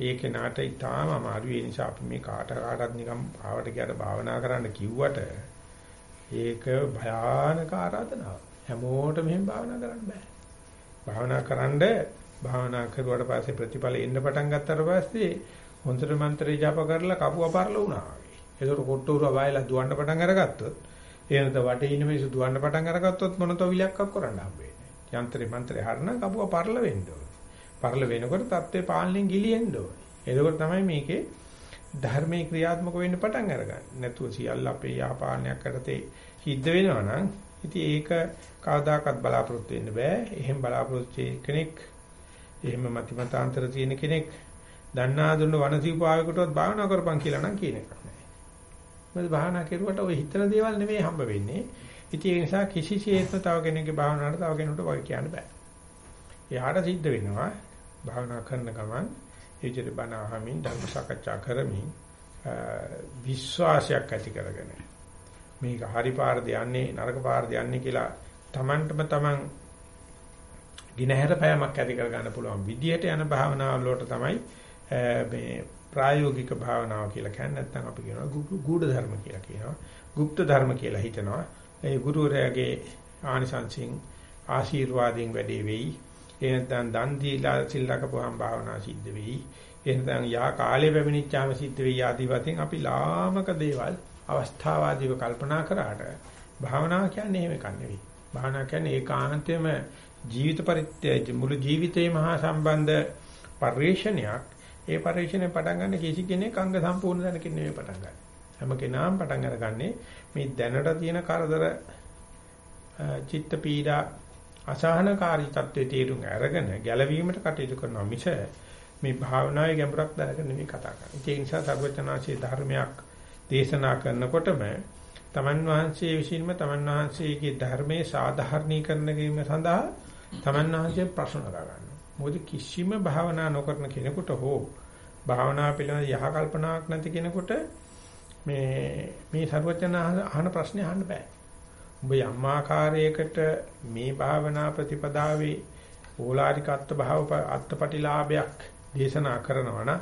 ඒක නාට ඊටාම අමාරුයි. ඒ නිසා අපි මේ කාට කාටත් නිකම් ආවට ගියට භාවනා කරන්න කිව්වට ඒක භයානක ආරාධනාවක්. හැමෝටම මෙහෙම භාවනා කරන්න බෑ. භාවනා කරන්න භාවනා කරුවාට පස්සේ ප්‍රතිඵල එන්න පටන් ගත්තාට පස්සේ හොඳට මන්ත්‍රය ජප කරලා කපුව පරල වුණා වගේ. ඒකට කොට්ටෝරුව වයලා දුවන්න පටන් අරගත්තොත් එහෙනම් වටේ ඉන්න මිනිස්සු දුවන්න පටන් අරගත්තොත් මොන තොවිලයක් අක් කරන්න හම්බෙන්නේ. යන්ත්‍රේ මන්ත්‍රේ හරන කපුව පරල වෙන්න ඕනේ. පරල වෙනකොට தත්ත්වේ පාලනයෙන් ගිලිහෙන්න ඕනේ. එතකොට තමයි මේකේ ධර්මයේ ක්‍රියාත්මක වෙන්න පටන් අරගන්නේ. නැතුව සියල්ල අපේ යාපානයක් කරතේ සිද්ධ වෙනවා නම් ඉතින් ඒක කවදාකවත් බලාපොරොත්තු වෙන්න බෑ. එහෙම බලාපොරොත්තු කෙනෙක් එහෙම මතිමතාන්තර තියෙන කෙනෙක් දන්නා දුන්න වනසීපාවකටවත් භාවනා කරපන් කියලා නම් කියන එකක් නෑ. මොකද භාවනා කරුවට ඔය හිතන දේවල් නෙමෙයි හම්බ වෙන්නේ. ඉතින් ඒ නිසා කිසිසේත්ම තව කෙනෙකුගේ භාවනාවට තව කෙනෙකුට වගේ කියන්න බෑ. එයාට සිද්ධ වෙනවා භාවනා කරන ගමන් ඒ විදිහට බණ අහමින් ධර්ම සාකච්ඡා කරමින් විශ්වාසයක් ඇති කරගෙන මේක හරි පාරද යන්නේ නරක පාරද යන්නේ කියලා Tamanටම Taman ගිනහැර පෑමක් ඇති කර ගන්න පුළුවන් විදියට යන භාවනාව වලට තමයි මේ ප්‍රායෝගික භාවනාව කියලා කියන්නේ නැත්නම් අපි කියනවා ගුඪ ධර්ම කියලා කියනවා. গুপ্ত ධර්ම කියලා හිතනවා. ඒ ගුරුවරයාගේ ආනිසංසින් ආශිර්වාදයෙන් වැඩි වෙයි. ඒ නැත්නම් දන් දීලා සිල් රකපුවාම භාවනා සිද්ධ වෙයි. ඒ නැත්නම් යා කාලේ පැමිණිච්චාම සිද්ධ වෙයි ආදී වශයෙන් අපි ලාමක දේවල් අවස්ථාවාදීව කල්පනා කරාට භාවනාව කියන්නේ එහෙම එකක් නෙවෙයි. භාවනාව කියන්නේ ඒකාන්තයෙන්ම ජීවිත පරිත්‍යාග මුළු ජීවිතේම හා සම්බන්ධ පරිශ්‍රණයක්. ඒ පරිශ්‍රණය පටන් ගන්න කිසි කෙනෙක් අංග සම්පූර්ණ දැනකින් නෙවෙයි පටන් ගන්න. හැම කෙනාම පටන් අරගන්නේ මේ දැනට තියෙන කරදර චිත්ත පීඩා අසහනකාරී තත්ත්වයේ තේරුම් අරගෙන ගැලවීමට කටයුතු කරනවා මිස මේ භාවනාවේ ගැඹුරක් දැනගෙන නෙවෙයි කතා කරන්නේ. ඒ නිසා සර්වචනාංශයේ ධර්මයක් දේශනා කරනකොටම තමන් වහන්සේ විසින්ම තමන් වහන්සේගේ ධර්මයේ සාධාරණීකරණ කිරීම සඳහා තමන් වහන්සේ ප්‍රශ්න ගන්නවා. මොකද කිසිම භාවනා නොකරන කෙනෙකුට හෝ භාවනා පිළිබඳ යහ කල්පනාවක් නැති කෙනෙකුට මේ මේ සර්වචන අහන ප්‍රශ්නේ අහන්න බෑ. ඔබ යම් ආකාරයකට මේ භාවනා ප්‍රතිපදාවේ ඕලාරික අත්භාව අත්පටිලාභයක් දේශනා කරනවා නම්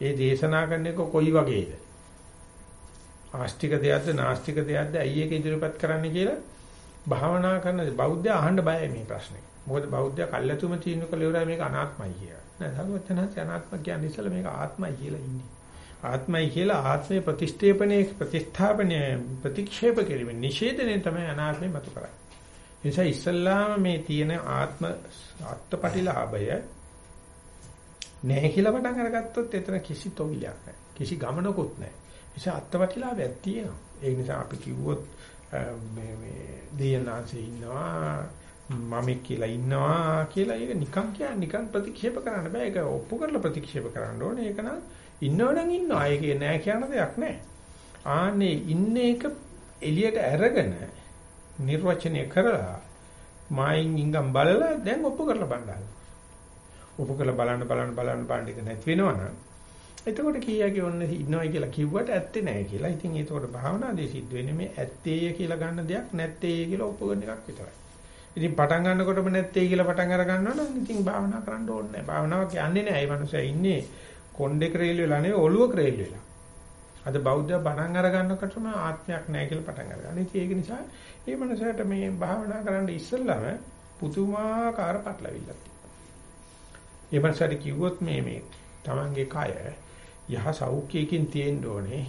ඒ දේශනා කරන එක කොයි වගේද? ආස්තික දෙයක්ද නාස්තික දෙයක්ද ඇයි ඒක ඉදිරිපත් කරන්න කියලා භාවනා කරන බෞද්ධය අහන්න බයයි මේ ප්‍රශ්නේ. මොකද බෞද්ධය කල්ැතුම තීන්දුව කළ ඉවරයි මේක අනාත්මයි කියලා. නෑ සර්වඥාන්සේ අනාත්ම කියන්නේ ඉස්සෙල්ලා මේක ආත්මයි කියලා ඉන්නේ. ආත්මයි කියලා ආත්මේ ප්‍රතිෂ්ඨේපණේ ප්‍රතිස්ථාපනය ප්‍රතික්ෂේප කිරීම නිෂේධනය තමයි අනාත්මේ මතු කරන්නේ. ඒ නිසා ඉස්සල්ලාම මේ තියෙන ආත්ම අත්පටිලාභය නැහැ කියලා පටන් අරගත්තොත් එතන කිසි තොවිලක් නැහැ. කිසි ගමනකුත් නැහැ. ඒ නිසා අත්පටිලාභයක් තියෙනවා. ඒ නිසා අපි කිව්වොත් මේ මේ දෙයනාසේ ඉන්නවා මම කියලා ඉන්නවා කියලා ඒක නිකන් කියන්නේ නිකන් ප්‍රතික්ෂේප කරන්න බෑ. ඒක ඔප්පු කරලා ප්‍රතික්ෂේප කරන්න ඕනේ. ඒක නම් ඉන්නවනම් ඉන්නවා. ඒකේ නෑ කියන දෙයක් නෑ. ආන්නේ ඉන්න එක එළියට අරගෙන නිර්වචනය කරලා මායින් ඉංගම් බලලා දැන් ඔප්පු කරලා බලන්න. ඔප්පු කරලා බලන්න බලන්න බලන්න බලන්න එක නැති වෙනවනම් එතකොට කීයගේ ඔන්න ඉන්නවයි කියලා කිව්වට ඇත්තේ නැහැ කියලා. ඉතින් ඒතකොට භාවනාදී සිද්ධ වෙන්නේ මේ ඇත්තේය කියලා ගන්න දෙයක් නැත්තේය කියලා ඔප්පු කරන එකක් විතරයි. ඉතින් පටන් ගන්නකොටම නැත්තේ කියලා පටන් අර ගන්නවා නම් ඉතින් භාවනා කරන්න ඕනේ නැහැ. භාවනාවක් යන්නේ නැහැ. ඒ මනුස්සයා ඉන්නේ කොණ්ඩේ ක්‍රේල් වෙලා නෙවෙයි ඔළුව ක්‍රේල් වෙලා. අද බෞද්ධ බණන් අර ගන්නකොටම ආත්මයක් නැහැ කියලා පටන් අරගන්න. ඉතින් ඒක නිසා මේ මනසට මේ භාවනා කරන්න ඉස්සෙල්ලාම පුදුමාකාර පටලවිල්ලක් තියෙනවා. ඒ මනසට කිව්වොත් මේ මේ Tamange කය යහ සෞඛ්‍යයෙන් තියෙන්න ඕනේ.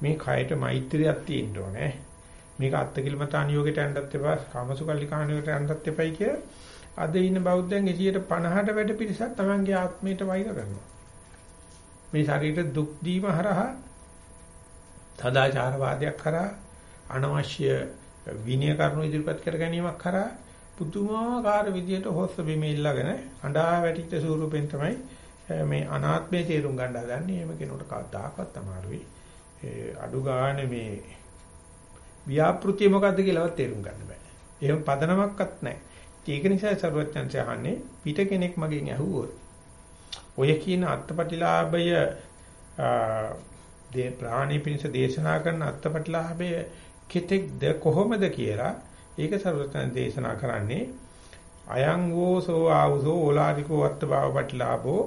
මේ කයට මෛත්‍රියක් තියෙන්න ඕනේ. මේක අත්කිලමතාන යෝගයට යන්නත් එපා, කාමසුකල්ලි කාණියට යන්නත් එපයි කිය. අද ඉන්න බෞද්ධයන් 150ට වැඩ පිරිසක් Tamange ආත්මයට වෛර කරනවා. මේ ශරීරයට දුක් දීම හරහා සදාචාරවාදයක් කරා අනවශ්‍ය විනය කරුණු ඉදිරිපත් කර ගැනීමක් කරා පුදුමාකාර විදියට හොස්ස බිම ඉල්ලගෙන අඬා වැටිච්ච ස්වරූපෙන් තමයි මේ අනාත්මය තේරුම් ගන්න හදන්නේ. එහෙම කෙනෙකුට කවදාකවත් අමාරුයි. අඩු ගානේ මේ ව්‍යාපෘතිය මොකද්ද කියලාවත් තේරුම් ගන්න බෑ. එහෙම පදනමක්වත් නැහැ. ඒක නිසා සරුවච්චන්සේ අහන්නේ පිට කෙනෙක් මගෙන් ඇහුවොත් ඔය කියන අත්පටිලාභය දේ ප්‍රාණී පිණිස දේශනා කරන අත්පටිලාභය කෙතෙක්ද කොහොමද කියලා ඒක සර්වතන දේශනා කරන්නේ අයං වෝසෝ ආවුසෝ ඕලාරිකෝ අත්භව පටිලාභෝ.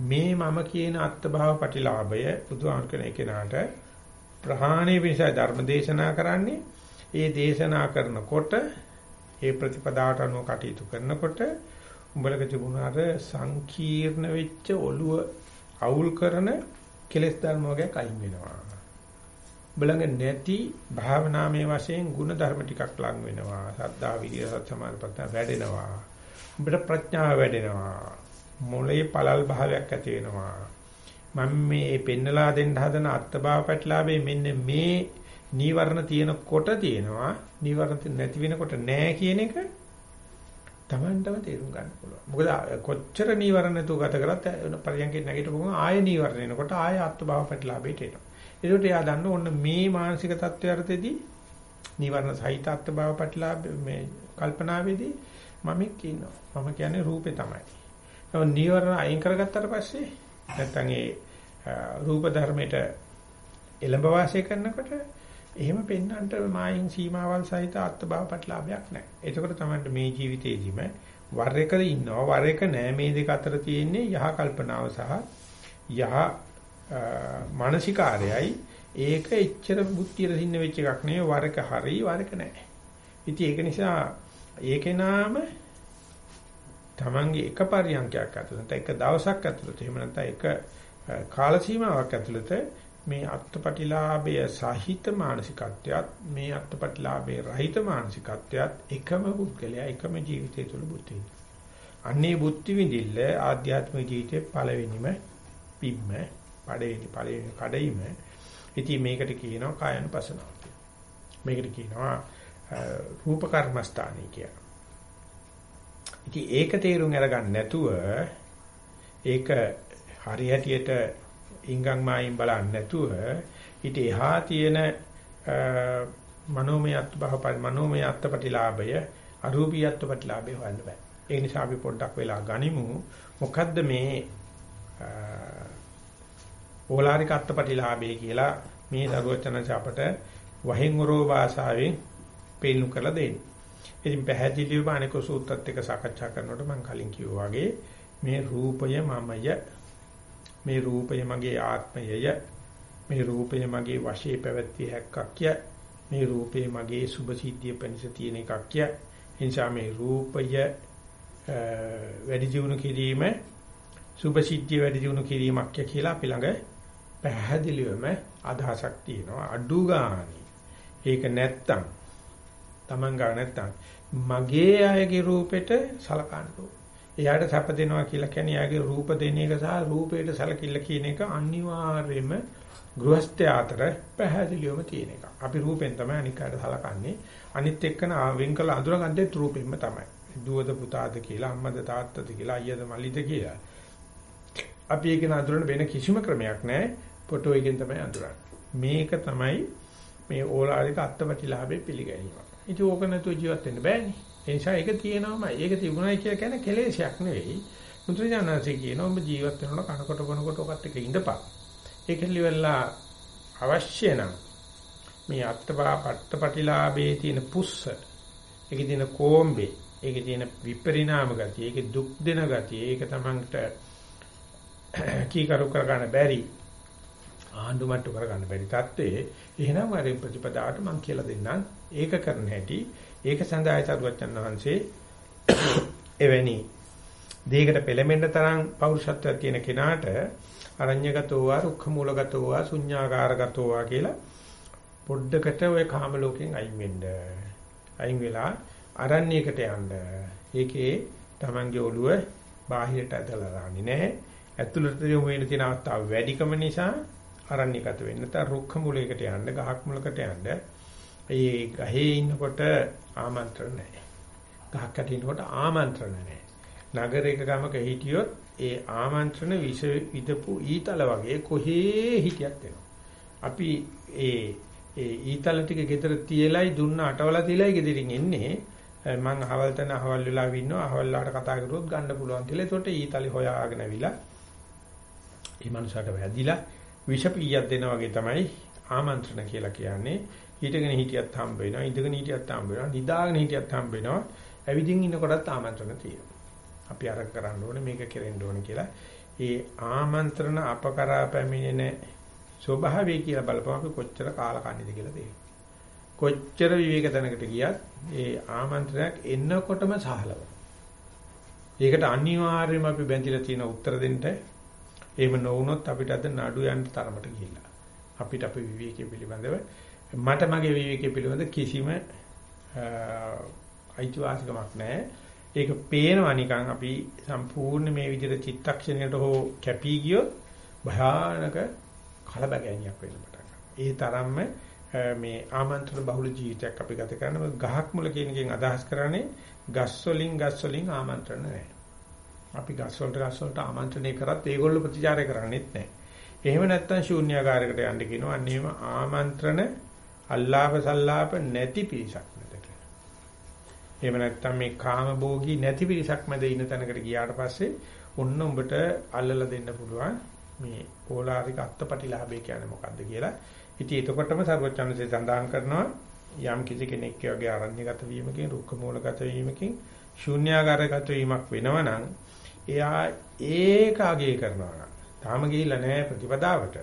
මේ මම කියන අත්භව පටිලාභය බුදුහාම කියන එකනට ප්‍රහාණී පිණිස ධර්ම දේශනා කරන්නේ. ඒ දේශනා කරනකොට ඒ ප්‍රතිපදාවට අනුව කටයුතු කරනකොට උඹලක තිබුණාට සංකීර්ණ වෙච්ච ඔළුව අවුල් කරන කෙලෙස් ධර්ම වර්ගයක් අයින් වෙනවා. බලංග නැති භාවනාමය වශයෙන් ಗುಣ ධර්ම ටිකක් ලඟ වෙනවා. සද්ධා විරිය සත්‍යමාර්ගපත වැඩෙනවා. උඹට ප්‍රඥාව වැඩෙනවා. මොළේ පළල් භාවයක් ඇති වෙනවා. මම මේ පෙන්නලා දෙන්න හදන අත්බාව පැටලාවේ මෙන්න මේ නීවරණ තියෙනකොට තියෙනවා. නීවරණ නැති වෙනකොට නැහැ කියන එක Tamanටම තේරුම් ගන්න පුළුවන්. මොකද කොච්චර නීවරණ නැතුව ගත කරත් පරියන්කේ නැගිටපුවම ආය නීවරණ එනකොට ආය අත්භව ප්‍රතිලාභයට එනවා. ඒකට එයා දන්න ඕන්න මේ මානසික தත්ත්වයටදී නීවරණ සහිත අත්භව ප්‍රතිලාභ මේ කල්පනාවේදී මමෙක් ඉන්නවා. මම කියන්නේ රූපේ තමයි. ඒ නීවරණ අයින් කරගත්තට පස්සේ නැත්තම් ඒ රූප ධර්මයට එළඹ වාසය කරනකොට එහෙම පෙන්වන්නට මායින් සීමාවල් සහිත අත්භව ප්‍රතිලාභයක් නැහැ. ඒකකොට තමයි මේ ජීවිතේදීම වර එක ඉන්නවා වර එක නෑ මේ දෙක අතර තියෙන්නේ යහ කල්පනාව සහ යහ මානසිකාරයයි ඒක එච්චර බුද්ධියට සින්න වෙච්ච එකක් නෙවෙයි වර එක හරි වර එක නෑ. ඉතින් ඒක නිසා ඒකේ නාම Tamange එක පරියන්කයක් ඇතුළත එක දවසක් ඇතුළත එහෙම නැත්නම් එක කාල සීමාවක් ඇතුළත මේ අත්පටිලාභය සහිත මානසිකත්වයක් මේ අත්පටිලාභේ රහිත මානසිකත්වයක් එකම පුද්ගලයා එකම ජීවිතය තුළ බුද්ධි අන්නේ බුද්ධි විඳිල්ල ආධ්‍යාත්මික ජීවිතයේ පළවෙනිම පිම්ම පළවෙනි පළවෙනි කඩයිම. ඉතින් මේකට කියනවා කායනුපසනාව මේකට කියනවා රූප කර්මස්ථානයි කියලා. ඉතින් ඒක තේරුම් අරගන්න නැතුව ඒක හරියටියට ඉංගන් මායින් බලන්නේ නැතුව ඊට එහා තියෙන මනෝමය අත්භව මනෝමය අත්පටිලාභය අරූපී අත්පටිලාභය හොයන්න බෑ. ඒ නිසා අපි පොඩ්ඩක් වෙලා ගනිමු. මොකද්ද මේ ඕලාරික අත්පටිලාභය කියලා මේ දරුවචනස අපට වහින් උරෝ භාෂාවෙන් පෙන්නු කරලා දෙන්නේ. ඉතින් පැහැදිලිවම අනික සූත්‍රත් එක්ක සාකච්ඡා කරනකොට මම කලින් කිව්වා වගේ මේ රූපය මමය මේ රූපය මගේ ආත්මයය මේ රූපය මගේ වශයේ පැවැත්විය හැක්කක්ය මේ රූපය මගේ සුභ සිද්ධිය පෙනස තියෙන එකක්ය. එනිසා මේ රූපය වැඩි දියුණු කිරීම සුභ සිද්ධිය වැඩි දියුණු කිරීමක් කියලා අපි ළඟ පැහැදිලිවම අදහසක් තියෙනවා. අඩු ගානේ. ඒක නැත්තම් Taman ගා නැත්තම් මගේ අයගේ රූපෙට සලකන්න ඕනේ. එයාට සැප දෙනවා කියලා කියන්නේ එයාගේ රූප දෙන එක සහ රූපයට සැලකිල්ල කියන එක අනිවාර්යයෙන්ම ගෘහස්ථය අතර පැහැදිලිවම තියෙන එක. අපි රූපෙන් තමයි අනික් අයට සලකන්නේ. අනිත් එක්කන වෙන් කළ අඳුරගන්නේ රූපෙන්ම තමයි. දුවද පුතාද කියලා, අම්මද තාත්තද කියලා, අයියද මල්ලිද කියලා. අපි ඒකන අඳුරන වෙන කිසිම ක්‍රමයක් නැහැ. ෆොටෝ එකෙන් තමයි අඳුරන්නේ. මේක තමයි මේ ඕලාරික අත්පටිලාභේ පිළිගැනීම. ඉතින් ඕක නැතුව ජීවත් වෙන්න බෑනේ. ඒ නිසා ඒක තියෙනවමයි. ඒක තිබුණයි කියලා කියන්නේ කෙලෙසයක් නෙවෙයි. මුද්‍රජානන්සේ කියනවා ඔබ ජීවත් වෙනකොට කනකොට බොනකොට ඔකත් එක ඉඳපන්. ඒකෙලි වෙලා අවශ්‍ය නම් මේ අත්පා පට්ටපටිලාභයේ තියෙන පුස්ස ඒකේ තියෙන කෝම්බේ ඒකේ තියෙන විපරිණාම ගතිය ඒකේ දුක් දෙන ගතිය ඒක තමන්ට කීකරු කර ගන්න බැරි ආණ්ඩුමට්ටු කර ගන්න බැරි තත්ත්වයේ එහෙනම් වරින් ප්‍රතිපදාවට මම කියලා දෙන්නම් ඒක කරන හැටි ඒක සඳහායි සරුවච්චන් වහන්සේ එවැනි දෙයකට පෙළඹෙන්න තරම් පෞරුෂත්වයක් තියෙන කෙනාට අරඤ්‍යගතෝ වා රුක්ඛ මූලගතෝ වා ශුඤ්ඤාකාරගතෝ වා කියලා පොඩ්ඩකට ওই කාම ලෝකෙන් අයින් වෙන්න. අයින් වෙලා අරණ්‍යයකට යන්න. ඒකේ Tamange ඔළුව බාහිරට ඇදලා දාන්නේ නැහැ. ඇතුළට යොමු වෙන තියෙන අවස්ථාව වැඩිකම නිසා අරණ්‍යගත වෙන්න. නැත්නම් රුක්ඛ මූලයකට යන්න, ගහක් මුලකට යන්න. ඒ ගහේ ඉන්නකොට ආමන්ත්‍රණ නැහැ. ගහක් යට ඉන්නකොට ආමන්ත්‍රණ නැහැ. නගරයක ගමක හිටියොත් ඒ ආමන්ත්‍රණ විස විදපු ඊතල වගේ කොහේ හිටියත් වෙනවා. අපි ඒ ඒ ඊතල ටික ගෙදර තියලයි දුන්න අටවලා තියලයි ගෙදරින් එන්නේ. මං අහවල් තැන අහවල් වෙලා ඉන්නවා අහවල් වලට කතා කරුවොත් ගන්න පුළුවන් කියලා. ඒකට ඊතලි හොයාගෙන අවිලා මේ මනුස්සයාට වැදිලා විෂ පීයක් දෙනා වගේ තමයි ආමන්ත්‍රණ කියලා කියන්නේ. හිටගෙන හිටියත් හම්බ වෙනවා ඉඳගෙන හිටියත් හම්බ වෙනවා නිදාගෙන හිටියත් හම්බ වෙනවා. ඇවිදින් ඉන්නකොටත් ආමන්ත්‍රණ තියෙනවා. අපි අර කරන්න ඕනේ මේක කෙරෙන්න ඕනේ කියලා. ඒ ආමන්ත්‍රණ අපකරා පැමිණෙන ස්වභාවය කියලා බලපුවම අපි කොච්චර කාලකන්නිද කියලා තේරෙනවා. කොච්චර විවේක තැනකට ගියත් ඒ ආමන්ත්‍රණයක් එන්නකොටම සහලව. ඒකට අනිවාර්යයෙන්ම අපි බැඳිලා තියෙන උත්තර දෙන්න. එහෙම නොවුනොත් අපිට අද නඩු යන්න තරමට ගිහිල්ලා. අපිට අපේ විවේකයේ පිළිබඳව මට මගේ විවේකයේ පිළිබඳ කිසිම අයිතිවාසිකමක් නැහැ. ඒක පේනවා නිකන් අපි සම්පූර්ණ මේ විදිහට චිත්තක්ෂණයට හෝ කැපී ගියොත් භයානක කලබගැනියක් වෙන්න පටන් ඒ තරම්ම මේ ආමන්ත්‍රණ බහුල ජීවිතයක් අපි ගත කරන ගහක් මුල කියන එකෙන් අදහස් කරන්නේ ගස් වලින් ගස් වලින් ආමන්ත්‍රණ නැහැ. අපි ගස් වලට ගස් වලට ආමන්ත්‍රණය කරත් ඒගොල්ලෝ ප්‍රතිචාරය කරන්නේත් නැහැ. එහෙම නැත්නම් ශූන්‍යාකාරයකට යන්න කියනවා. අන්නේම ආමන්ත්‍රණ අල්ලාප සල්ලාප නැති පිරිසක් මැද කියලා. එහෙම නැත්නම් මේ කාම භෝගී නැති පිරිසක් මැද ඉන්න තැනකට ගියාට පස්සේ ඔන්න උඹට අල්ලලා දෙන්න පුළුවන් මේ ඕලාරික අත්පටිලාභය කියන්නේ මොකද්ද කියලා. ඉතින් එතකොටම සර්වචන්සේ සඳහන් කරනවා යම් කිසි කෙනෙක් වගේ ආරණ්‍යගත වීමකින් රුක්ක මූලගත වීමකින් ශූන්‍යාකාරගත වීමක් වෙනවනම් එයා ඒක අගය කරනවා. තාම ගිහිල්ලා නැහැ ප්‍රතිපදාවට.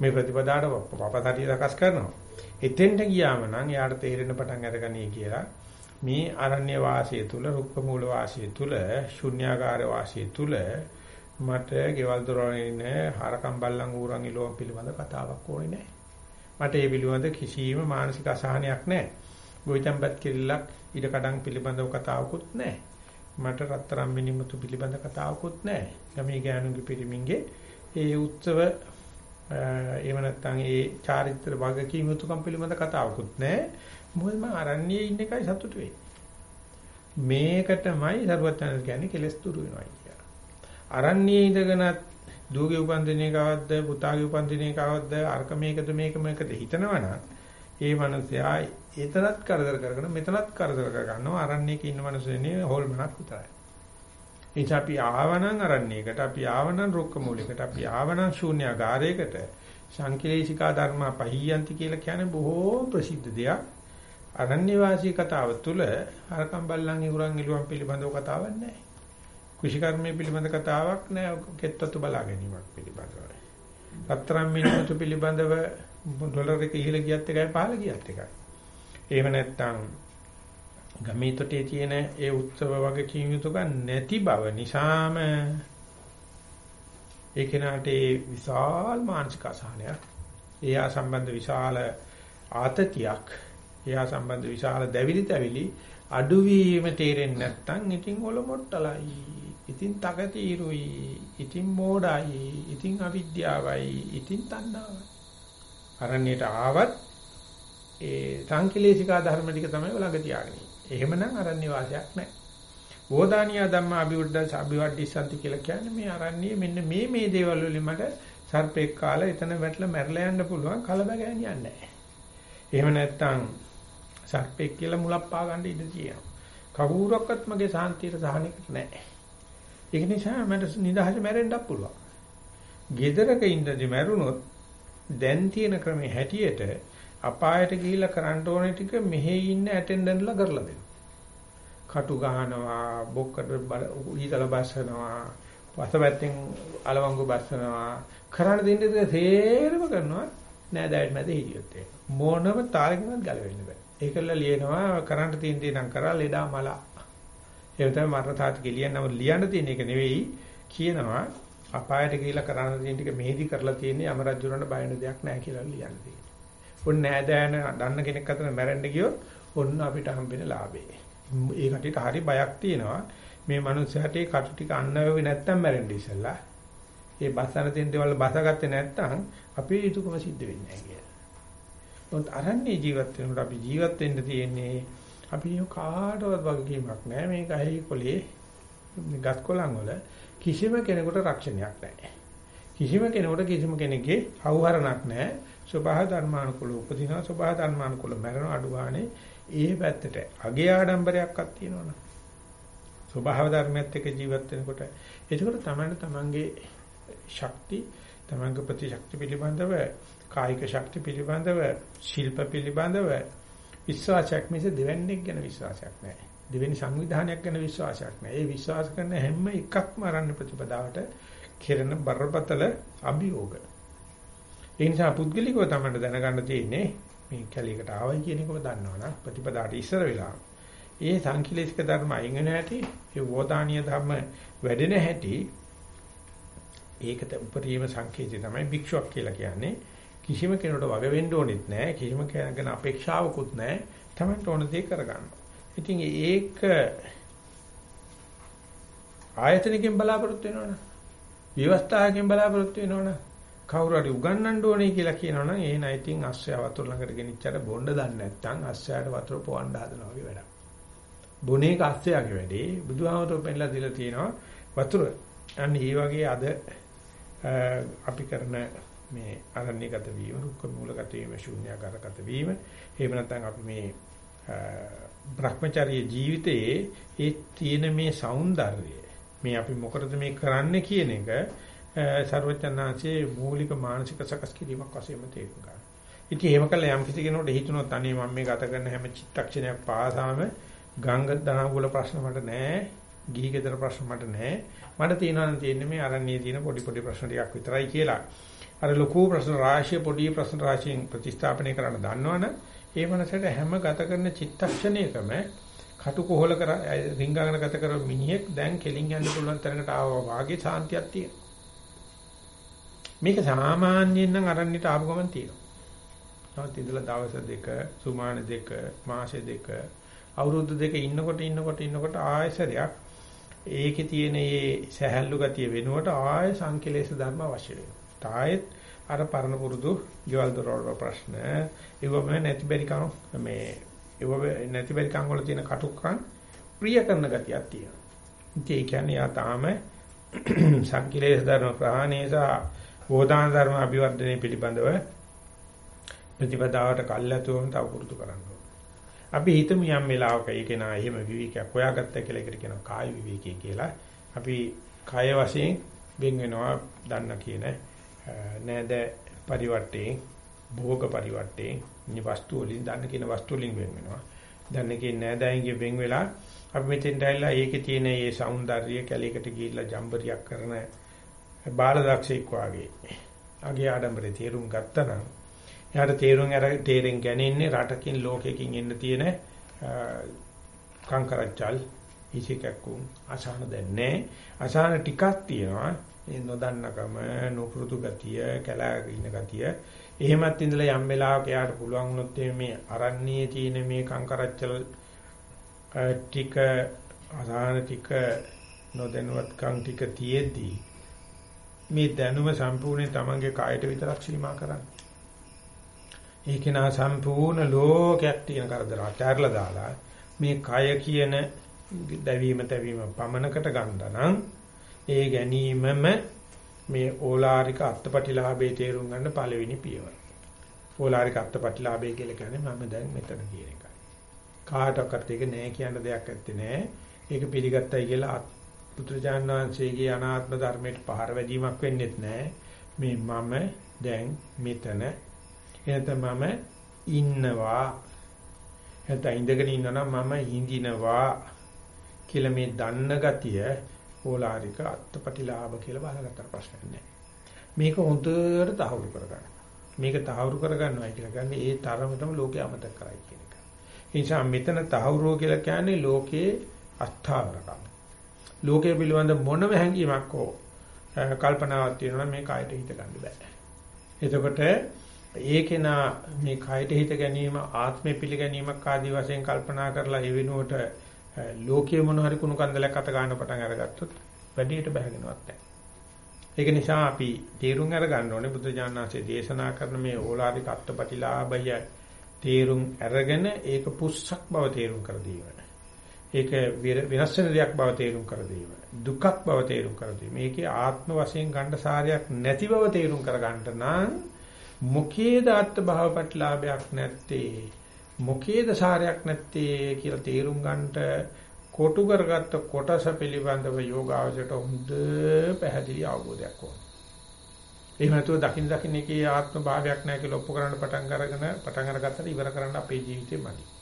මේ ප්‍රතිපදාවට පපතටිය සකස් කරනවා. එතෙන්ට ගියාම නම් එයාට තේරෙන පටන් අරගනී කියලා මේ අරණ්‍ය වාසය තුල, රුක්ක මූල වාසය තුල, ශුන්‍යාකාර වාසය තුල මට ගෙවල් දොරවල් ඉන්න හරකම් බල්ලන් ඌරන් ඉලෝම් පිළිබඳ කතාවක් ඕනේ නැහැ. මට ඒ පිළිබඳ කිසිම මානසික අසහනයක් නැහැ. ගොවිතැන්පත් කිරිල්ලක් ඉඩ කඩන් පිළිබඳව කතාවකුත් නැහැ. මට රත්තරන් මිනිමුතු පිළිබඳ කතාවකුත් නැහැ. ගමේ ගෑනුන්ගේ පිරිමින්ගේ ඒ උත්සව එහෙම නැත්නම් ඒ චාරිත්‍ර වගකීම් යුතුකම් පිළිබඳ කතාවකුත් නැහැ. මොකද මම අරන්නේ ඉන්න එකයි සතුටු වෙන්නේ. මේකටමයි සරුවචන කියන්නේ කෙලස් දුරු වෙනවා කියලා. අරන්නේ ඉඳගෙනත් දුවගේ උපන්දිනේ කවද්ද පුතාගේ උපන්දිනේ කවද්ද අර්ක මේකද මේක මේකද හිතනවනම් ඒ මනුස්සයා එතනත් කරදර කරගෙන මෙතනත් කරදර කර ගන්නවා අරන්නේක ඉන්න මනුස්සයනේ හොල්මනක් විතරයි. එනිසා අපි ආවනම් අරණ්‍යයකට අපි ආවනම් රුක්ක මූලයකට අපි ආවනම් ශූන්‍යාගාරයකට සංකලේශිකා ධර්ම පහියන්ති කියලා කියන්නේ බොහෝ ප්‍රසිද්ධ දෙයක්. අරණ්‍ය වාසී කතාව තුළ හරකම් බල්ලන් ඉහුරන් ඉලුවන් පිළිබඳව කතාවක් නැහැ. කුෂිකර්මයේ පිළිබඳ කතාවක් නැහැ. කෙත්වතු බලා ගැනීමක් පිළිබඳව. රත්තරන් මිනිත්තු පිළිබඳව ඩොලර් එක ඉහළ ගියත් එකයි පහළ ගියත් එකයි. එහෙම නැත්නම් ගමේ තොටේ තියෙන ඒ උත්සව වගේ කීයුතුක නැති බව නිසාම ඒ කෙනාට ඒ විශාල මානසික අසහනයක් එයා සම්බන්ධ විශාල ආතතියක් එයා සම්බන්ධ විශාල දැවිලි තැවිලි අඩුවීම තේරෙන්නේ නැත්නම් ඉතින් ඔලොමොට්ටලයි ඉතින් තකතිරුයි ඉතින් මෝඩයි ඉතින් අවිද්‍යාවයි ඉතින් තණ්හාවයි. අරණ්‍යයට ආවත් ඒ සංකලේශිකා ධර්ම ටික තමයි ළඟ තියාගන්නේ එහෙමනම් අරණ්‍ය වාසයක් නැහැ. බෝධානියා ධම්මා අභිවෘද්ධ අභිවර්ධිසanti කියලා කියන්නේ මේ අරණ්‍ය මෙන්න මේ මේ දේවල් වලින් මට සර්පෙක් කාලා එතන වැටලා මැරලා යන්න පුළුවන් කලබගෑනියක් නැහැ. එහෙම නැත්නම් සර්පෙක් කියලා මුලක් පා ගන්න ඉඩ තියෙනවා. කවුරක්වත් මගේ සාන්තියට සහනෙකට නැහැ. ඒක නිසා මට නිදහස මැරෙන්නත් පුළුවන්. gedaraක ඉඳදී මැරුණොත් දැන් තියෙන ක්‍රමේ හැටියට අපායට ගිහිල්ලා කරන්න ඕනේ ටික මෙහි ඉන්න ඇටෙන්ඩන්ට්ලා කරලා දෙනවා. කටු ගහනවා, බොක්කට ඊතල බස්සනවා, වසපැත්තෙන් අලවංගු බස්සනවා. කරන්න දෙන්න දේ තේරම කරනවා. නෑ දැයිට මැද හිටියොත් ඒ. මොනම තාලකින්වත් ගලවෙන්න බෑ. ඒකල ලියනවා කරන්න තියෙන දේ නම් කරා ලෙඩා මලා. ඒ තමයි මරණ තාත් ගෙලියන්නම ලියන්න තියෙන එක නෙවෙයි කියනවා අපායට ගිහිල්ලා කරන්න තියෙන ටික මෙහෙදි කරලා තියෙන්නේ අමරජුරන්ට බය වෙන දෙයක් නෑ කියලා ලියන්න තියෙන්නේ. ඔන්න නෑදෑන දන්න කෙනෙක් අතර මැරෙන්න ගියොත් ඔන්න අපිට හම්බෙන ලාභේ. ඒ කටියට හරි බයක් තියෙනවා. මේ මනුස්සයාට ඒ කටු ටික අන්නවෙ නැත්තම් මැරෙන්න ඉස්සෙල්ලා. ඒ බසන තියෙන දේවල් බසගත්තේ නැත්තම් අපේ යුතුයකම සිද්ධ වෙන්නේ නැහැ කියලා. මොකද අරන්නේ ජීවත් වෙනකොට අපි ජීවත් වෙන්න තියෙන්නේ අපි කාටවත් වගකීමක් නැහැ මේක ඇහි කොලේ ගස් කොළන් වල කිසිම කෙනෙකුට රක්ෂණයක් නැහැ. කිසිම කෙනෙකුට කිසිම කෙනෙක්ගේ අවහරණක් නැහැ. ස්වභාව ධර්මානුකූල උපදිනවා ස්වභාව ධර්මානුකූල මරණ අඩු ගානේ ඒ පැත්තට. අගේ ආඩම්බරයක්වත් තියෙනවනේ ස්වභාව ධර්මයත් එක්ක ජීවත් වෙනකොට. ඒකෝට තමයි තමන්ගේ ශක්ති තමන්ගේ ප්‍රතිශක්ති පිළිබඳව කායික ශක්ති පිළිබඳව ශිල්ප පිළිබඳව විශ්වාසයක් මිස දෙවන්නේක් ගැන විශ්වාසයක් නැහැ. දෙවෙනි සංවිධානයක් ගැන විශ්වාසයක් නැහැ. ඒ විශ්වාස කරන හැම එකක්ම අරන්න ප්‍රතිපදාවට කෙරෙන බරපතල අභියෝග. ඒ නිසා පුද්ගලිකව තමයි දැනගන්න තියෙන්නේ මේ කැලේකට ආවයි කියන එකම දන්නවනම් ප්‍රතිපදාට ඉස්සර වෙලා. ඒ සංකීලේශක ධර්ම අයින් වෙන හැටි, ඒ වෝදානීය ධර්ම වැඩෙන හැටි ඒකට උපරිම සංකේතය තමයි භික්ෂුවක් කියලා කියන්නේ. කිසිම කෙනෙකුට වග වෙන්න ඕනෙත් නැහැ. කිසිම කෙනෙකුට අපේක්ෂාවකුත් නැහැ. තමන්ට ඕන දේ කරගන්න. ඉතින් ඒක ආයතනකින් බලාපොරොත්තු වෙනවනේ. විවස්ථාවකින් බලාපොරොත්තු වෙනවනේ. කවුරු හරි උගන්වන්න ඕනේ කියලා කියනවනම් ඒ නයි තින් අස්සය වතුර ළඟට ගෙනිච්චට බොණ්ඩ දන්නේ නැත්නම් අස්සයට වතුර පොවන්න හදනවා වගේ වැඩක්. බොනේ එක අස්සයගේ වැඩේ බුදුහාමතුරු පෙන්නලා දීලා තියෙනවා වතුර. අන්න ඒ වගේ අද අපි කරන මේ අරණ්‍යගත වීම, රුක්ක මූලගත වීම, ශූන්‍යාකාරගත වීම, එහෙම නැත්නම් අපි මේ භ්‍රමචර්ය ජීවිතයේ ඒ තියෙන මේ సౌందර්යය මේ අපි මොකටද මේ කරන්නේ කියන එක ਸਰවඥාන්සේ මූලික මානසික සකස් කිරීමක් වශයෙන්ම තේරුම් ගන්න. ඉතින් එහෙම කළා යම් කිසි කෙනෙකුට හිතුනොත් අනේ මම මේ ගත කරන හැම චිත්තක්ෂණයක් පාසාම ගංග දනවුල ප්‍රශ්න මට නැහැ, ගිහි ගෙදර ප්‍රශ්න මට නැහැ. මට තියෙනවා නම් තියෙන්නේ මේ අරණියේ තියෙන පොඩි පොඩි ප්‍රශ්න ටිකක් විතරයි කියලා. අර ලොකු ප්‍රශ්න රාශිය පොඩි ප්‍රශ්න රාශියෙන් ප්‍රතිස්ථාපනය කරන්න දන්නවනම් ඒ මනසට හැම ගත කරන චිත්තක්ෂණයකම කටු කොහල කර රිංගාගෙන ගත කර මිනිහෙක් දැන් කෙලින් යන්න පුළුවන් තරකට ආවා වාගේ සාන්තියක් තියෙනවා. මේක සාමාන්‍යයෙන් නම් අරන්නිට ආපු ගමන් තියෙනවා. නමුත් ඉඳලා දවස් දෙක, සුමාන දෙක, මාස දෙක, අවුරුදු දෙක ඉන්නකොට ඉන්නකොට ඉන්නකොට ආයසරයක් ඒකේ තියෙන මේ සහැල්ලු ගතිය වෙනුවට ආය සංකලේශ ධර්ම අවශ්‍ය වෙනවා. තායෙත් අර පරණ පුරුදු ගෙවල් දොරවල් ප්‍රශ්න ඒවම නැති බැරි කම මේ ඒව නැති බැරි කම් වල තියෙන කටුකම් ප්‍රිය කරන ගතියක් තියෙනවා. ඒ කියන්නේ යා තාම සංකලේශ ධර්ම ප්‍රහාණය සහ බෝධාන ධර්ම අභිවර්ධනයේ පිළිබඳව ප්‍රතිපදාවට කල්ැතුවම තව පුරුදු කරන්න අපි හිතමු යම් වෙලාවක ඒකේ නා එහෙම විවේකයක් හොයාගත්තා කියලා ඒකට කියනවා කාය විවේකී කියලා. අපි කය වශයෙන් වෙන් වෙනවා දන්න කියන නේද පරිවර්තේ භෝග පරිවර්තේ මේ වස්තු වලින් දන්න කියන වස්තු වලින් වෙන් වෙනවා. දන්න කියන නෑදෑයින්ගේ වෙන් වෙලා අපි මෙතෙන්ට ඇවිල්ලා ඒකේ තියෙන මේ సౌందර්යය කැලේකට ගිහිල්ලා ජම්බරියක් කරන බාලදක්ෂෙක් වාගේ. අගේ ආඩම්බරේ තේරුම් ගත්තා නම් එයාට තේරුම් අර තේරෙන් ගැනෙන්නේ රටකින් ලෝකයකින් එන්න තියෙන කංකරච්චල් ඉසිකක්කුම් අසහන දැන්නේ අසහන ටිකක් තියෙනවා. ඒ නොදන්නකම නොපුරුදු ගතිය කැලෑගෙන ඉන්න ගතිය. එහෙමත් ඉඳලා යම් වෙලාවක යාට පුළුවන් වුණොත් මේ අරණ්‍යයේ තියෙන මේ කංකරච්චල් ටික අසහන ටික නොදැනුවත්කම් ටික තියෙද්දි මේ දැනුම සම්පූර්ණයෙන් Tamange කායට විතරක් සීමා කරන්නේ ඒක නා සම්පූර්ණ ලෝකයක් තියෙන කරදර අතහැරලා දාලා මේ කය කියන දැවීම තැවීම පමනකට ගන්න නම් ඒ ගැනීමම මේ ඕලාරික අත්පටිලාභේ තේරුම් ගන්න පළවෙනි පියවර. ඕලාරික අත්පටිලාභේ කියලා කියන්නේ මම දැන් මෙතන කියන එකයි. කාටවත් ඒක නෑ කියන දෙයක් ඇත්තේ නෑ. ඒක පිළිගත්තයි කියලා පුත්‍රජාන වහන්සේගේ අනාත්ම ධර්මයට පහර වැදීමක් වෙන්නේත් නෑ. මේ මම දැන් මෙතන එතන මම ඉන්නවා එතන ඉඳගෙන ඉන්නවා මම හිඳිනවා කියලා මේ දන්න ගතිය ඕලාරික අත්පටිලාභ කියලා බාරගත්ත ප්‍රශ්නයක් නෑ. මේක හොඳට තහවුරු කරගන්න. මේක තහවුරු කරගන්නවා කියලා කියන්නේ ඒ තරමටම ලෝකේ අමතක කරයි කියන එක. ඒ නිසා මෙතන තහවුරු කියලා කියන්නේ ලෝකේ අස්ථාවරකම්. ලෝකයේ පිළිබඳ මොනම හැඟීමක් හෝ කල්පනාවක් තියෙනවා මේ කායට හිත ගන්න බෑ. එතකොට ඒකේනා මේ කයට හිත ගැනීම ආත්මය පිළිගැනීමක් ආදී වශයෙන් කල්පනා කරලා ඒ වෙනුවට ලෝකයේ මොන හරි කුණු කන්දලයක් අත ගන්න පටන් අරගත්තොත් වැඩියට බහගෙනවත් නැහැ. ඒක නිසා අපි තේරුම් අරගන්න ඕනේ බුද්ධ ඥානanse දේශනා කරන මේ ඕලාරික අත්පටිලාභය තේරුම් අරගෙන ඒක පුස්සක් බව තේරුම් කර දීම. ඒක වෙනස් වෙන දෙයක් බව තේරුම් කර දීම. දුකක් බව තේරුම් කර දීම. මේකේ ආත්ම වශයෙන් ගන්න සාරයක් නැති බව තේරුම් කර ගන්නට නම් මොකේද අත්ත භාවපටලාභයක් නැත්තේ මොකේද සාරයක් නැත්තේ කියලා තේරුම් ගන්නට කොටු කරගත්ත කොටස පිළිබඳව යෝගාවචරයට හොඳ පැහැදිලි අවබෝධයක් ඕන. එහෙම නැතුව දකින් දකින් එකේ ආත්ම භාවයක් නැහැ කියලා ඔප්පු කරන්න පටන් අරගෙන පටන් අරගත්තට ඉවර කරන්න අපේ ජීවිතේ මදි.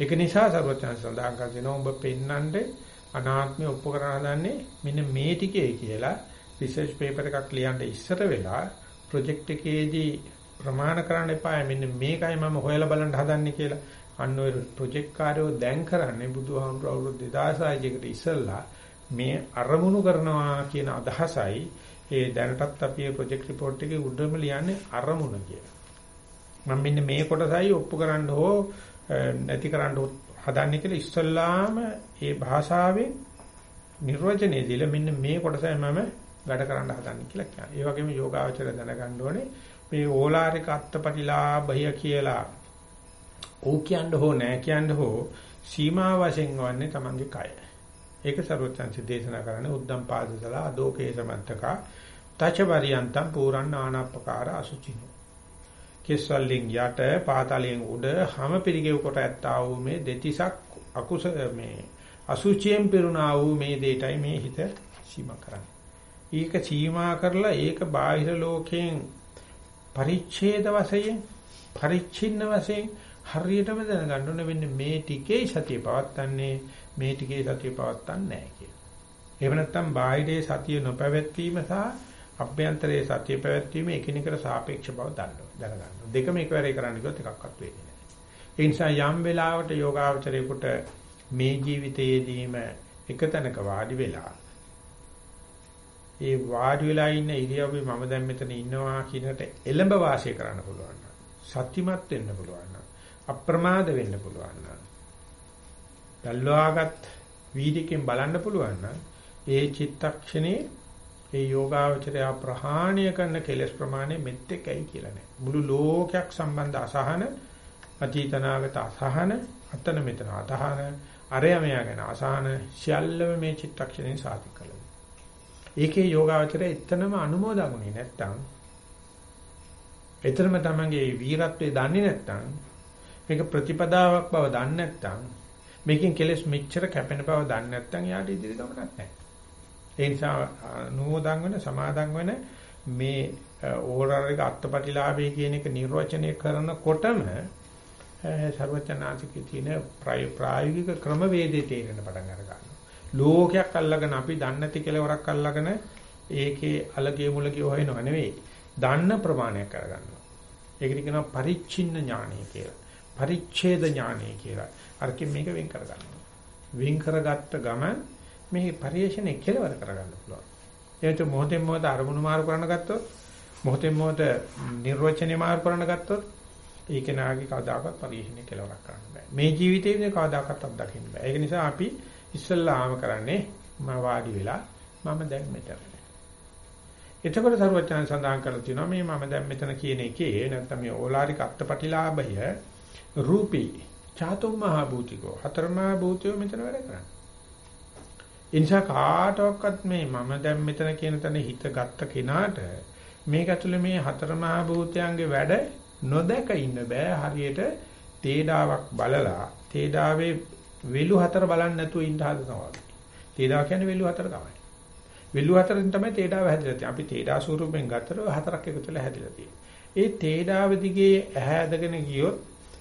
ඒක නිසා සර්වඥයන් සඳහන් කර දෙනවා ඔබ පෙන්නන්නේ අනාත්මය ඔප්පු කරන හදන්නේ මෙන්න මේ ටිකේ කියලා රිසර්ච් පේපර් එකක් ලියන්න ඉස්සර වෙලා ප්‍රොජෙක්ට් එකේදී ප්‍රමාණ කරන්න එපා මෙන්න මේකයි මම හොයලා බලන්න හදන්නේ කියලා. අන්න ඔය ප්‍රොජෙක්ට් කාර්යෝ දැන් කරන්නේ බුදුහාමුදුරුවෝ අවුරුදු 2600 කට ඉස්සෙල්ලා මේ අරමුණු කරනවා කියන අදහසයි ඒ දැනටත් අපි මේ ප්‍රොජෙක්ට් රිපෝට් එකේ උඩම ලියන්නේ අරමුණ කියලා. මම මෙන්න මේ කොටසයි ඔප්පු කරන්න හෝ නැති කරන්න හදන්නේ කියලා ඉස්සල්ලාම මේ භාෂාවෙන් නිර්වචනය දීලා මෙන්න මේ කොටසයි මම වැඩ කරන්න හදන්නේ කියලා කියනවා. ඒ වගේම යෝගාවචර දැනගන්න ඕනේ මේ ඕලාරික අත්පටිලාභය කියලා ඕ කියන්න හෝ නෑ කියන්න හෝ සීමා වශයෙන් වන්නේ Tamange කය. ඒක සර්වචන්සි දේශනා කරන්නේ උද්දම් පාදසලා අදෝකේ සමත්තක තචවරියන්තම් පුරන්න ආනාපකාර අසුචිනෝ. කෙස්වලින් යට පාතලයෙන් උඩ හැම පිළිගෙව කොට ඇත්තා වූ මේ දෙතිසක් අකුස මේ අසුචියෙන් පිරුණා වූ මේ දෙයටයි මේ හිත සීමා කරන්නේ. ඒක සීමා කරලා ඒක බාහිර ලෝකයෙන් පරිච්ඡේද වශයෙන් පරිච්ඡින්න වශයෙන් හරියටම දැනගන්න ඕනේ වෙන්නේ මේ ටිකේ සතිය පවත්තන්නේ මේ ටිකේ සතිය පවත්තන්නේ නැහැ කියලා. එහෙම නැත්නම් බාහිරේ සතිය නොපැවැත්වීම සහ අභ්‍යන්තරයේ සතිය පැවැත්වීම එකිනෙකට සාපේක්ෂ බව දැනගන්න. දෙකම එකවරේ කරන්න ගියොත් එකක්වත් වෙන්නේ නැහැ. ඒ නිසා යම් වෙලාවට යෝගාවචරයේකට මේ ජීවිතයේදීම එක තැනක වාඩි වෙලා ඒ වාඩි වෙලා ඉන්න ඉරියව්වේ මම දැන් මෙතන ඉන්නවා කියනට එළඹ වාසය කරන්න පුළුවන් නම් සත්‍යමත් වෙන්න පුළුවන් නම් අප්‍රමාද වෙන්න පුළුවන් නම් දල්වාගත් වීදිකෙන් බලන්න පුළුවන් නම් ඒ චිත්තක්ෂණේ ඒ යෝගාවචරය ප්‍රහාණය කරන කෙලස් ප්‍රමාණය මෙත්තේකයි කියලා නෑ. මුළු ලෝකයක් සම්බන්ධ අසහන අතීතනාගත අසහන අතන මෙතන අතහන අරයමයා ගැන අසහන සියල්ලම මේ චිත්තක්ෂණයෙන් සාතික කළා. ඒකේ යෝගාවචරය එතනම අනුමෝදගුනේ නැත්තම් එතරම් තමන්ගේ වීරත්වයේ දන්නේ නැත්තම් මේක ප්‍රතිපදාවක් බව දන්නේ නැත්තම් මේකෙන් කෙලස් මෙච්චර කැපෙන බව දන්නේ නැත්තම් යාට ඉදිරි ගමනක් නැහැ. ඒ නිසා නෝදන් වෙන සමාදන් වෙන මේ ඕරාරික අත්පටිලාභය කියන එක නිර්වචනය කරනකොටම ਸਰවචනාතිකේ තියෙන ප්‍රායෝගික ක්‍රමවේදයේ තේරෙන පටන් අර ගන්නවා. ලෝකයක් අල්ලගෙන අපි දන්නේ නැති කෙලවරක් අල්ලගෙන ඒකේ අලගේ මුලගේ හොයනව නෙවෙයි. දන්න ප්‍රමාණයක් කරගන්නවා. ඒකට කියනවා පරිච්ඡින්න ඥානය කියලා. පරිච්ඡේද ඥානය කියලා. අරකින් මේක වෙන් කරගන්නවා. වෙන් කරගත්ත ගමන් මේ පරිේශණය කෙලවර කරගන්න පුළුවන්. ඒකට මොහොතෙන් මොහොත අරමුණු මාරු කරන්න ගත්තොත් මොහොතෙන් මොහොත නිර්වචනය මාරු කරන්න ගත්තොත් ඒ කෙනාගේ කවදාකවත් පරිේශණය කෙලවරක් කරන්න බෑ. මේ ජීවිතේදී කවදාකවත් අත්දකින්න බෑ. ඒක නිසා අපි ඉස්සල්ලාම කරන්නේ මම වාඩි වෙලා මම දැන් මෙතන. එතකොට සරුවචන සඳහන් කරලා තියෙනවා මේ මම දැන් මෙතන කියන එකේ නැත්නම් මේ ඕලාරික අත්පටිලාභය රූපී චාතුම් මහ භූතිකෝ හතරමහා භූතයෝ මෙතන වැඩ කරන්නේ. ඉන්සා කාටවත් මේ මම දැන් මෙතන කියන තැන හිත ගත්ත කෙනාට මේක ඇතුලේ මේ හතරමහා භූතයන්ගේ වැඩ නොදක ඉන්න බෑ හරියට තේඩාවක් බලලා තේඩාවේ වෙලු හතර බලන්න නැතුව ඉන්න හදනවා. තේඩාව කියන්නේ වෙලු හතර තමයි. වෙලු හතරෙන් තමයි තේඩාව හැදිලා තියෙන්නේ. අපි තේඩා ස්වරූපයෙන් ගත්තට හතරක් එකතු වෙලා හැදිලා තියෙන්නේ. ඒ තේඩාව දිගේ ඇහැ ඇදගෙන ගියොත්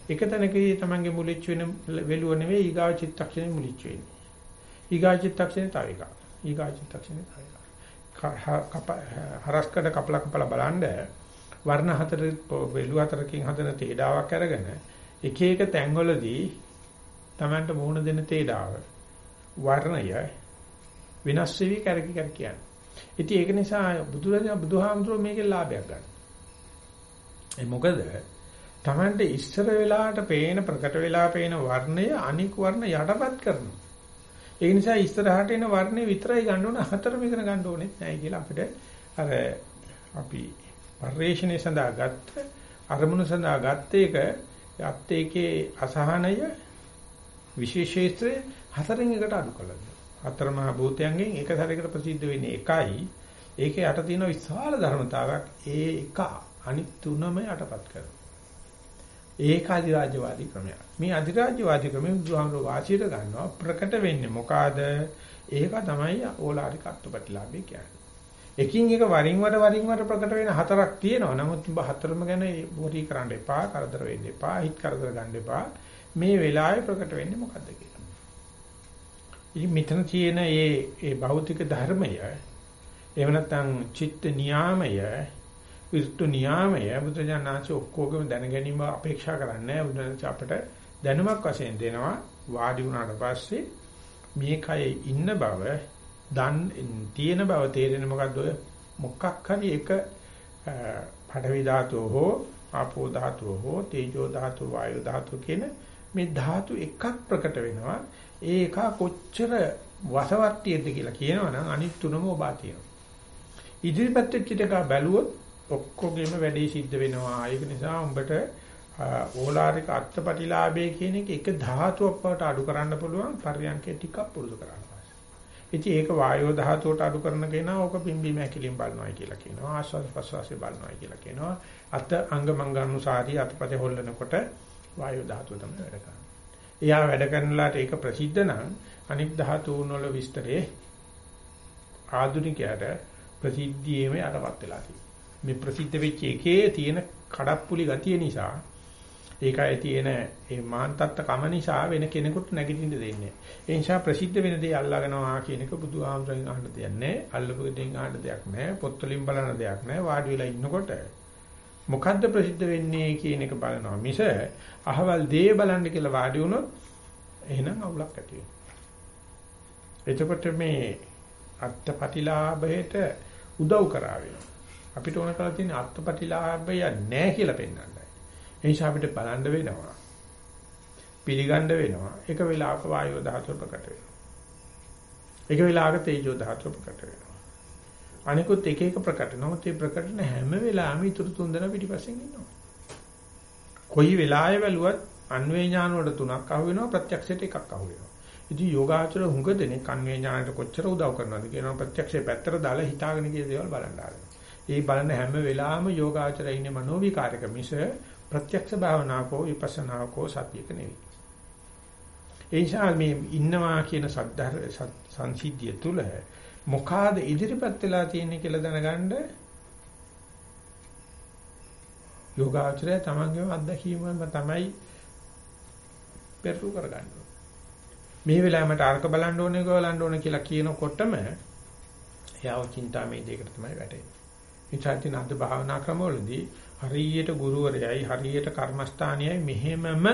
එක තැනකදී තමන්ගේ මුලිච්ච වෙන වෙලුව නෙවෙයි ඊගාව චිත්තක්ෂණය මුලිච්ච වෙන්නේ. ඊගාව චිත්තක්ෂණය තව එකක්. ඊගාව චිත්තක්ෂණය තව එකක්. හරස්කඩ කපලා කපලා බලන්න වර්ණ හතර වෙලු හතරකින් හදන තේඩාවක් අරගෙන එක එක තැන්වලදී Tamanට මුහුණ දෙන තේඩාව වර්ණය විනාශ වෙවි කරකි කර කියන්නේ. ඉතින් ඒක නිසා බුදුරජාණන් බුදුහාමුදුරුවෝ මේකේ ලාභයක් ගන්න. ඒ මොකද Tamanට ඉස්සර වෙලාවට පේන ප්‍රකට වෙලා පේන වර්ණය අනික් වර්ණ යටපත් කරනවා. ඒ නිසා ඉස්සරහට එන වර්ණය විතරයි ගන්න ඕන හතරම ඉගෙන ගන්න ඕනේ නැහැ කියලා අපිට අර අපි පරිශ්‍රණය සඳහා ගත්ත අරමුණු සඳහා ගත්ත එක යත් ඒකේ අසහනය විශේෂේත්‍රය හතරෙන් එකට අඩු කළා. හතර මහා භූතයන්ගෙන් එක සැරයකට ප්‍රසිද්ධ වෙන්නේ එකයි. ඒකේ යට තියෙන විශාල ධර්මතාවක් ඒ එක අනිත් තුනම යටපත් කරනවා. ඒක අධිරාජ්‍යවාදී ක්‍රමයක්. මේ අධිරාජ්‍යවාදී ක්‍රමය බුදුහාමුදුරුවෝ වාසියට ගන්නවා ප්‍රකට වෙන්නේ මොකಾದ? ඒක තමයි ඕලාරික අත්පටිලාභය කියන්නේ. එකින් එක වරින් වර වරින් වර ප්‍රකට වෙන හතරක් තියෙනවා. නමුත් ඔබ හතරම ගැන බොරි කරන්න එපා, කරදර වෙන්න එපා, හිත කරදර ගන්න එපා. මේ වෙලාවේ ප්‍රකට වෙන්නේ මොකද්ද කියලා. ඉතින් මෙතන තියෙන මේ මේ භෞතික ධර්මය එහෙම නැත්නම් චිත්ත නියාමය විස්තු නියාමය බුදුජානනාංශ ඔක්කොගම දැන ගැනීම අපේක්ෂා කරන්නේ නැහැ. බුදුන් අපට දැනුමක් වශයෙන් දෙනවා. වාඩි වුණාට පස්සේ මේ කයේ ඉන්න බව දන් තියෙන බව තේරෙන මොකද්ද ඔය? මොකක් හරි එක පඩවි ධාතුව හෝ ආපෝ ධාතුව හෝ තේජෝ ධාතුව වායු ධාතුව කියන මේ ධාතු එකක් ප්‍රකට වෙනවා. ඒ එක කොච්චර වසවර්තියද කියලා කියනවනම් අනිත් තුනම ඔබා තියෙනවා ඉදිරිපත් වෙච්ච එක බැලුවොත් ඔක්කොගෙම වැඩේ සිද්ධ වෙනවා ඒක නිසා උඹට ඕලාරික අත්පටිලාභයේ කියන එක එක ධාතුවක් බවට අඩු කරන්න පුළුවන් පරියන්කේ ටිකක් පුරුදු කරන්න ඉතින් ඒක වායෝ ධාතුවට අඩු කරන කෙනා ඕක පිම්බීම ඇකිලින් බලනවා කියලා කියනවා. ආස්වාද ප්‍රසවාසය බලනවා කියලා කියනවා. අත අංගමංගානුසාරී අතපතේ හොල්ලනකොට වායෝ ධාතුව තමයි වැඩ කරන්නේ. එයා වැඩ කරනලාට ඒක ප්‍රසිද්ධ නම් අනික් ධාතුන් වල විස්තරේ ආධුනිකයට ප්‍රසිද්ධියේම යටපත් වෙලා තියෙනවා. මේ ප්‍රසිද්ධ වෙච්ච එකේ තියෙන කඩප්පුලි ගතිය නිසා ඒකයි තියෙන ඒ මාන්තත්ත කම නිසා වෙන කෙනෙකුට නැගිටින්න දෙන්නේ. ඒ නිසා ප්‍රසිද්ධ වෙන දේ අල්ලාගෙනවා කියන එක බුදුහාමුදුරන් අහන්න දෙයක් නැහැ. අල්ලපු දෙයින් අහන්න දෙයක් නැහැ. පොත් වලින් බලන දෙයක් නැහැ. වාඩි වෙලා ඉන්නකොට මොකද්ද ප්‍රසිද්ධ වෙන්නේ කියන එක බලනවා. මිස අහවල් දේ බලන්න කියලා වාඩි වුණොත් එහෙනම් අවුලක් ඇති එතකොට මේ අත්පටිලාභයට උදව් කරා වෙනවා. අපිට ඕන කරලා තියෙන අත්පටිලාභය නැහැ කියලා පෙන්වන්නයි. ඒ නිසා අපිට බලන්න වෙනවා. පිළිගන්න වෙනවා. එක වෙලාවක වායෝ ධාතුව ප්‍රකට වෙනවා. එක වෙලාවක තේජෝ ධාතුව ප්‍රකට වෙනවා. අනිකුත් එක එක ප්‍රකට නමුත් මේ ප්‍රකටන හැම වෙලාවෙම ඉතුරු තුන් දෙනා පිටිපස්සෙන් ඉන්නවා. කොයි වෙලාවෙ බැලුවත් අන්වේ ඥාන වල තුනක් අහු වෙනවා ප්‍රත්‍යක්ෂයට එකක් අහු වෙනවා. ඉතින් යෝගාචර හුඟ දෙනෙක් අන්වේ ඥානට කොච්චර උදව් කරනවද කියනවා ප්‍රත්‍යක්ෂයේ පැත්තට දාලා හිතාගෙන ගිය දේවල් බලන්න ආරම්භ. ඒ බලන හැම වෙලාවෙම යෝගාචරය ඉන්නේ මනෝවිකාරක මිස ප්‍රත්‍යක්ෂ භාවනාවකෝ විපස්සනාවකෝ සතියක නෙවෙයි. ඒ නිසා මේ ඉන්නවා කියන සද්ධාර සංසිද්ධිය තුල මොකාද ඉදිරිපත් වෙලා තියෙන්නේ කියලා දැනගන්න යෝගාචරය තමන්ගේම අත්දැකීමම තමයි පෙරළු කරගන්න මේ වෙලාවේ මට අර්ක බලන්න ඕනේ බලන්න ඕනේ කියලා කියනකොටම එයාව චින්තාමේ දෙයකට තමයි වැටෙන්නේ. ඉතින් අද භාවනා ක්‍රමවලදී හරියට ගුරුවරයයි හරියට කර්මස්ථානියයි මෙහෙමම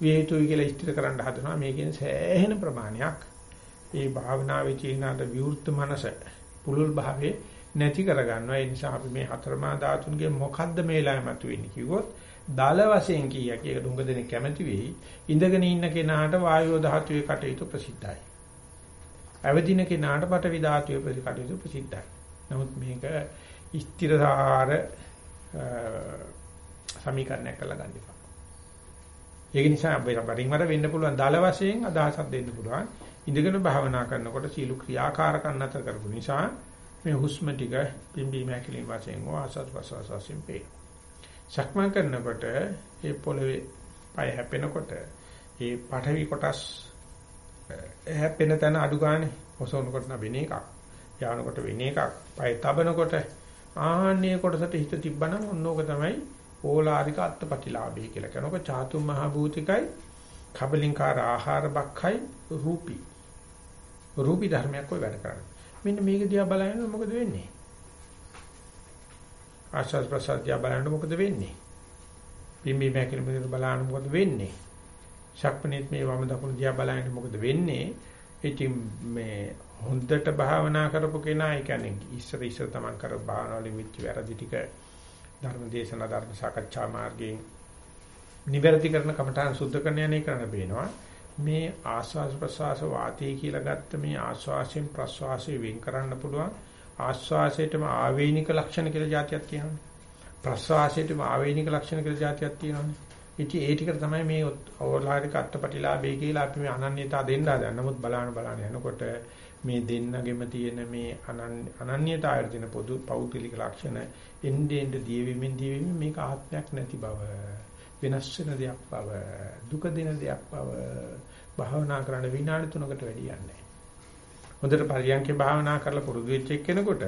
වේතුයි කියලා ඉස්තිර කරන්න හදනවා. මේකෙන් සෑහෙන ප්‍රමාණයක් ඒ භාවනාවේ චේනාට විවෘත මනස පුලුල් භාවයේ නැති කරගන්නවා. ඒ නිසා අපි මේ හතරමා ධාතුන්ගේ මොකද්ද මේ ළමතු වෙන්නේ කිව්වොත් දල වශයෙන් කීයක් ඒක දුඟ දෙනෙක් කැමති වෙයි. ඉඳගෙන ඉන්න කෙනාට වායෝ ධාතුවේ කටයුතු ප්‍රසිද්ධයි. අවදින කෙනාට පඨවි ධාතුවේ කටයුතු ප්‍රසිද්ධයි. නමුත් මේක ස්ථිරසාර සමීකරණයක් කරලා ගන්න එපා. ඒක නිසා වරින් වර වෙන්න පුළුවන් දල වශයෙන් අදහසක් දෙන්න පුළුවන්. ඉඳගෙන භාවනා කරනකොට සීල ක්‍රියාකාරකම් නැතර කරපු නිසා මේ හුස්ම ටික පිම්බි මැකිලින් වශයෙන් ආසස් ප්‍රසවාස වශයෙන් පේ. සක්මන් කරනකොට ඒ පොළවේ පය හැපෙනකොට ඒ පඨවි කොටස් හැපෙන තැන අඩු ගන්න ඔසවනකොට වෙන එකක්. යානකොට වෙන එකක්. පය තබනකොට ආහන්නේ කොටසට හිත තිබ්බනම් ඔන්නෝක තමයි ඕලාරික අත්පටිලාභය කියලා කියනකොට චාතුම් මහ භූතිකයි කබලින්කාර ආහාර බක්ඛයි රූපී රූපී ධර්මයක් කොයි වැඩ කරන්නේ. මෙන්න මේක දිහා බලනකොට මොකද වෙන්නේ? ආශාස් ප්‍රසාද දිහා බලනකොට මොකද වෙන්නේ? පිම්බි මේකෙන මෙතන බලනකොට මොකද වෙන්නේ? ශක්පනීත් මේ වම දකුණු දිහා බලනකොට මොකද වෙන්නේ? ඉතින් මේ හොඳට භාවනා කරපු කෙනා ඒ කියන්නේ ඉස්සර ඉස්සර තමන් කර භාවනාවලින් විච් වැරදි ටික ධර්ම දේශනා ධර්ම සාකච්ඡා මාර්ගයෙන් නිවැරදි කරන කමඨාන් සුද්ධ කරන යන්නේ කරන්න බේනවා. මේ ආස්වාස ප්‍රසවාස වාතය කියලා ගත්ත මේ ආස්වාසයෙන් ප්‍රසවාසයෙන් වෙන් කරන්න පුළුවන්. ආස්වාසයටම ආවේනික ලක්ෂණ කියලා જાතියක් තියෙනවානේ. ප්‍රසවාසයටම ආවේනික ලක්ෂණ කියලා જાතියක් තියෙනවානේ. ඉතින් ඒ ටික තමයි මේ ඕලාරික අත්පටිලාභය කියලා අපි මේ අනන්‍යතා දෙන්න හදන නමුත් බලන්න බලන්න යනකොට මේ දෙන්නගෙම තියෙන මේ අනන්‍යතාවයට තියෙන පොදු පෞද්ගලික ලක්ෂණ එන්නේ එන්නේ දීවීමෙන් දීවීමෙන් මේක ආත්මයක් නැති බව වෙනස් වෙන දෙයක් බව දුක දෙන දෙයක් බව භාවනා කරන විනාඩි 3කට වැඩි යන්නේ හොඳට පරියන්කේ භාවනා කරලා පුරුදු වෙච්ච එක්කෙනෙකුට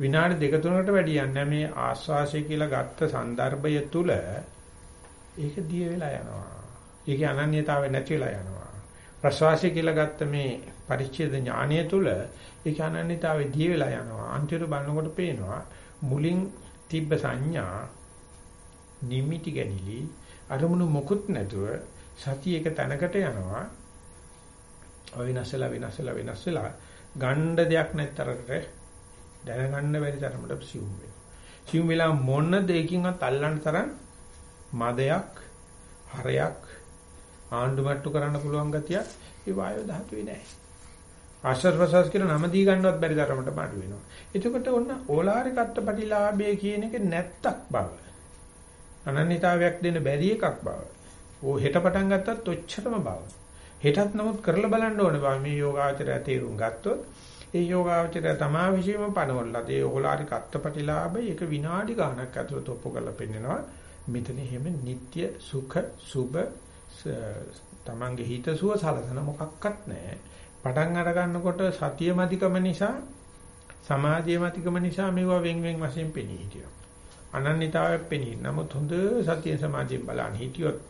විනාඩි දෙක තුනකට වැඩි යන්නේ මේ ආස්වාසය කියලා ගත්ත સંદર્ભය තුල ඒක දිය වෙලා යනවා. ඒකේ අනන්‍යතාවය නැති වෙලා යනවා. ප්‍රසවාසය කියලා ගත්ත මේ පරිච්ඡේද ඥානය තුල ඒකේ අනන්‍යතාවය දිය වෙලා යනවා. අන්තිමට බලනකොට පේනවා මුලින් තිබ්බ සංඥා නිමිටි ගැනීමලි අරමුණු මොකුත් නැතුව සතිය එක තැනකට යනවා අවිනස්සලා විනස්සලා වෙනස්සලා ගණ්ඩ දෙයක් නැතරකට දැනගන්න බැරි තරමට සිවුම් වෙනවා. සිවුම් වෙලා මොන දෙයකින්වත් අල්ලන්න තරම් මදයක් හරයක් ආණ්ඩුමට්ටු කරන්න පුළුවන් ගතිය ඒ වායෝ ධාතුවේ නැහැ. ආශ්‍රව ප්‍රසස් කියන නම දී ගන්නවත් බැරි තරමට මාඩු වෙනවා. එතකොට ඔන්න ඕලාරික අත්පටිලාභය කියන එක නැත්තක් බව. අනන්‍යතාවයක් දෙන්න බැරි එකක් බව. ඕ හෙට පටන් ගත්තත් ඔච්චරම බව. හෙටත් නමුත් කරලා බලන්න ඕනේ බව මේ යෝගාචරය තේරුම් ගත්තොත් ඒ යෝගාචරය තමා විශ්ීම පනවලා ඒ ඕලාරි කත්තපටිලාභය එක විනාඩි ගාණක් ඇතුළත ඔප්පු කරලා පෙන්නනවා. මෙතන එහෙම නিত্য සුඛ සුබ තමන්ගේ හිත සුව සලසන මොකක්වත් නැහැ. පටන් අර ගන්නකොට සතිය මතිකම නිසා සමාධිය මතිකම නිසා මේවා වෙන් වෙන් වශයෙන් පෙනී හිටිනවා. අනන්‍යතාවයක් පෙනී. නමුත් හොඳ සතිය සමාධියෙන් බලන්න හිටියොත්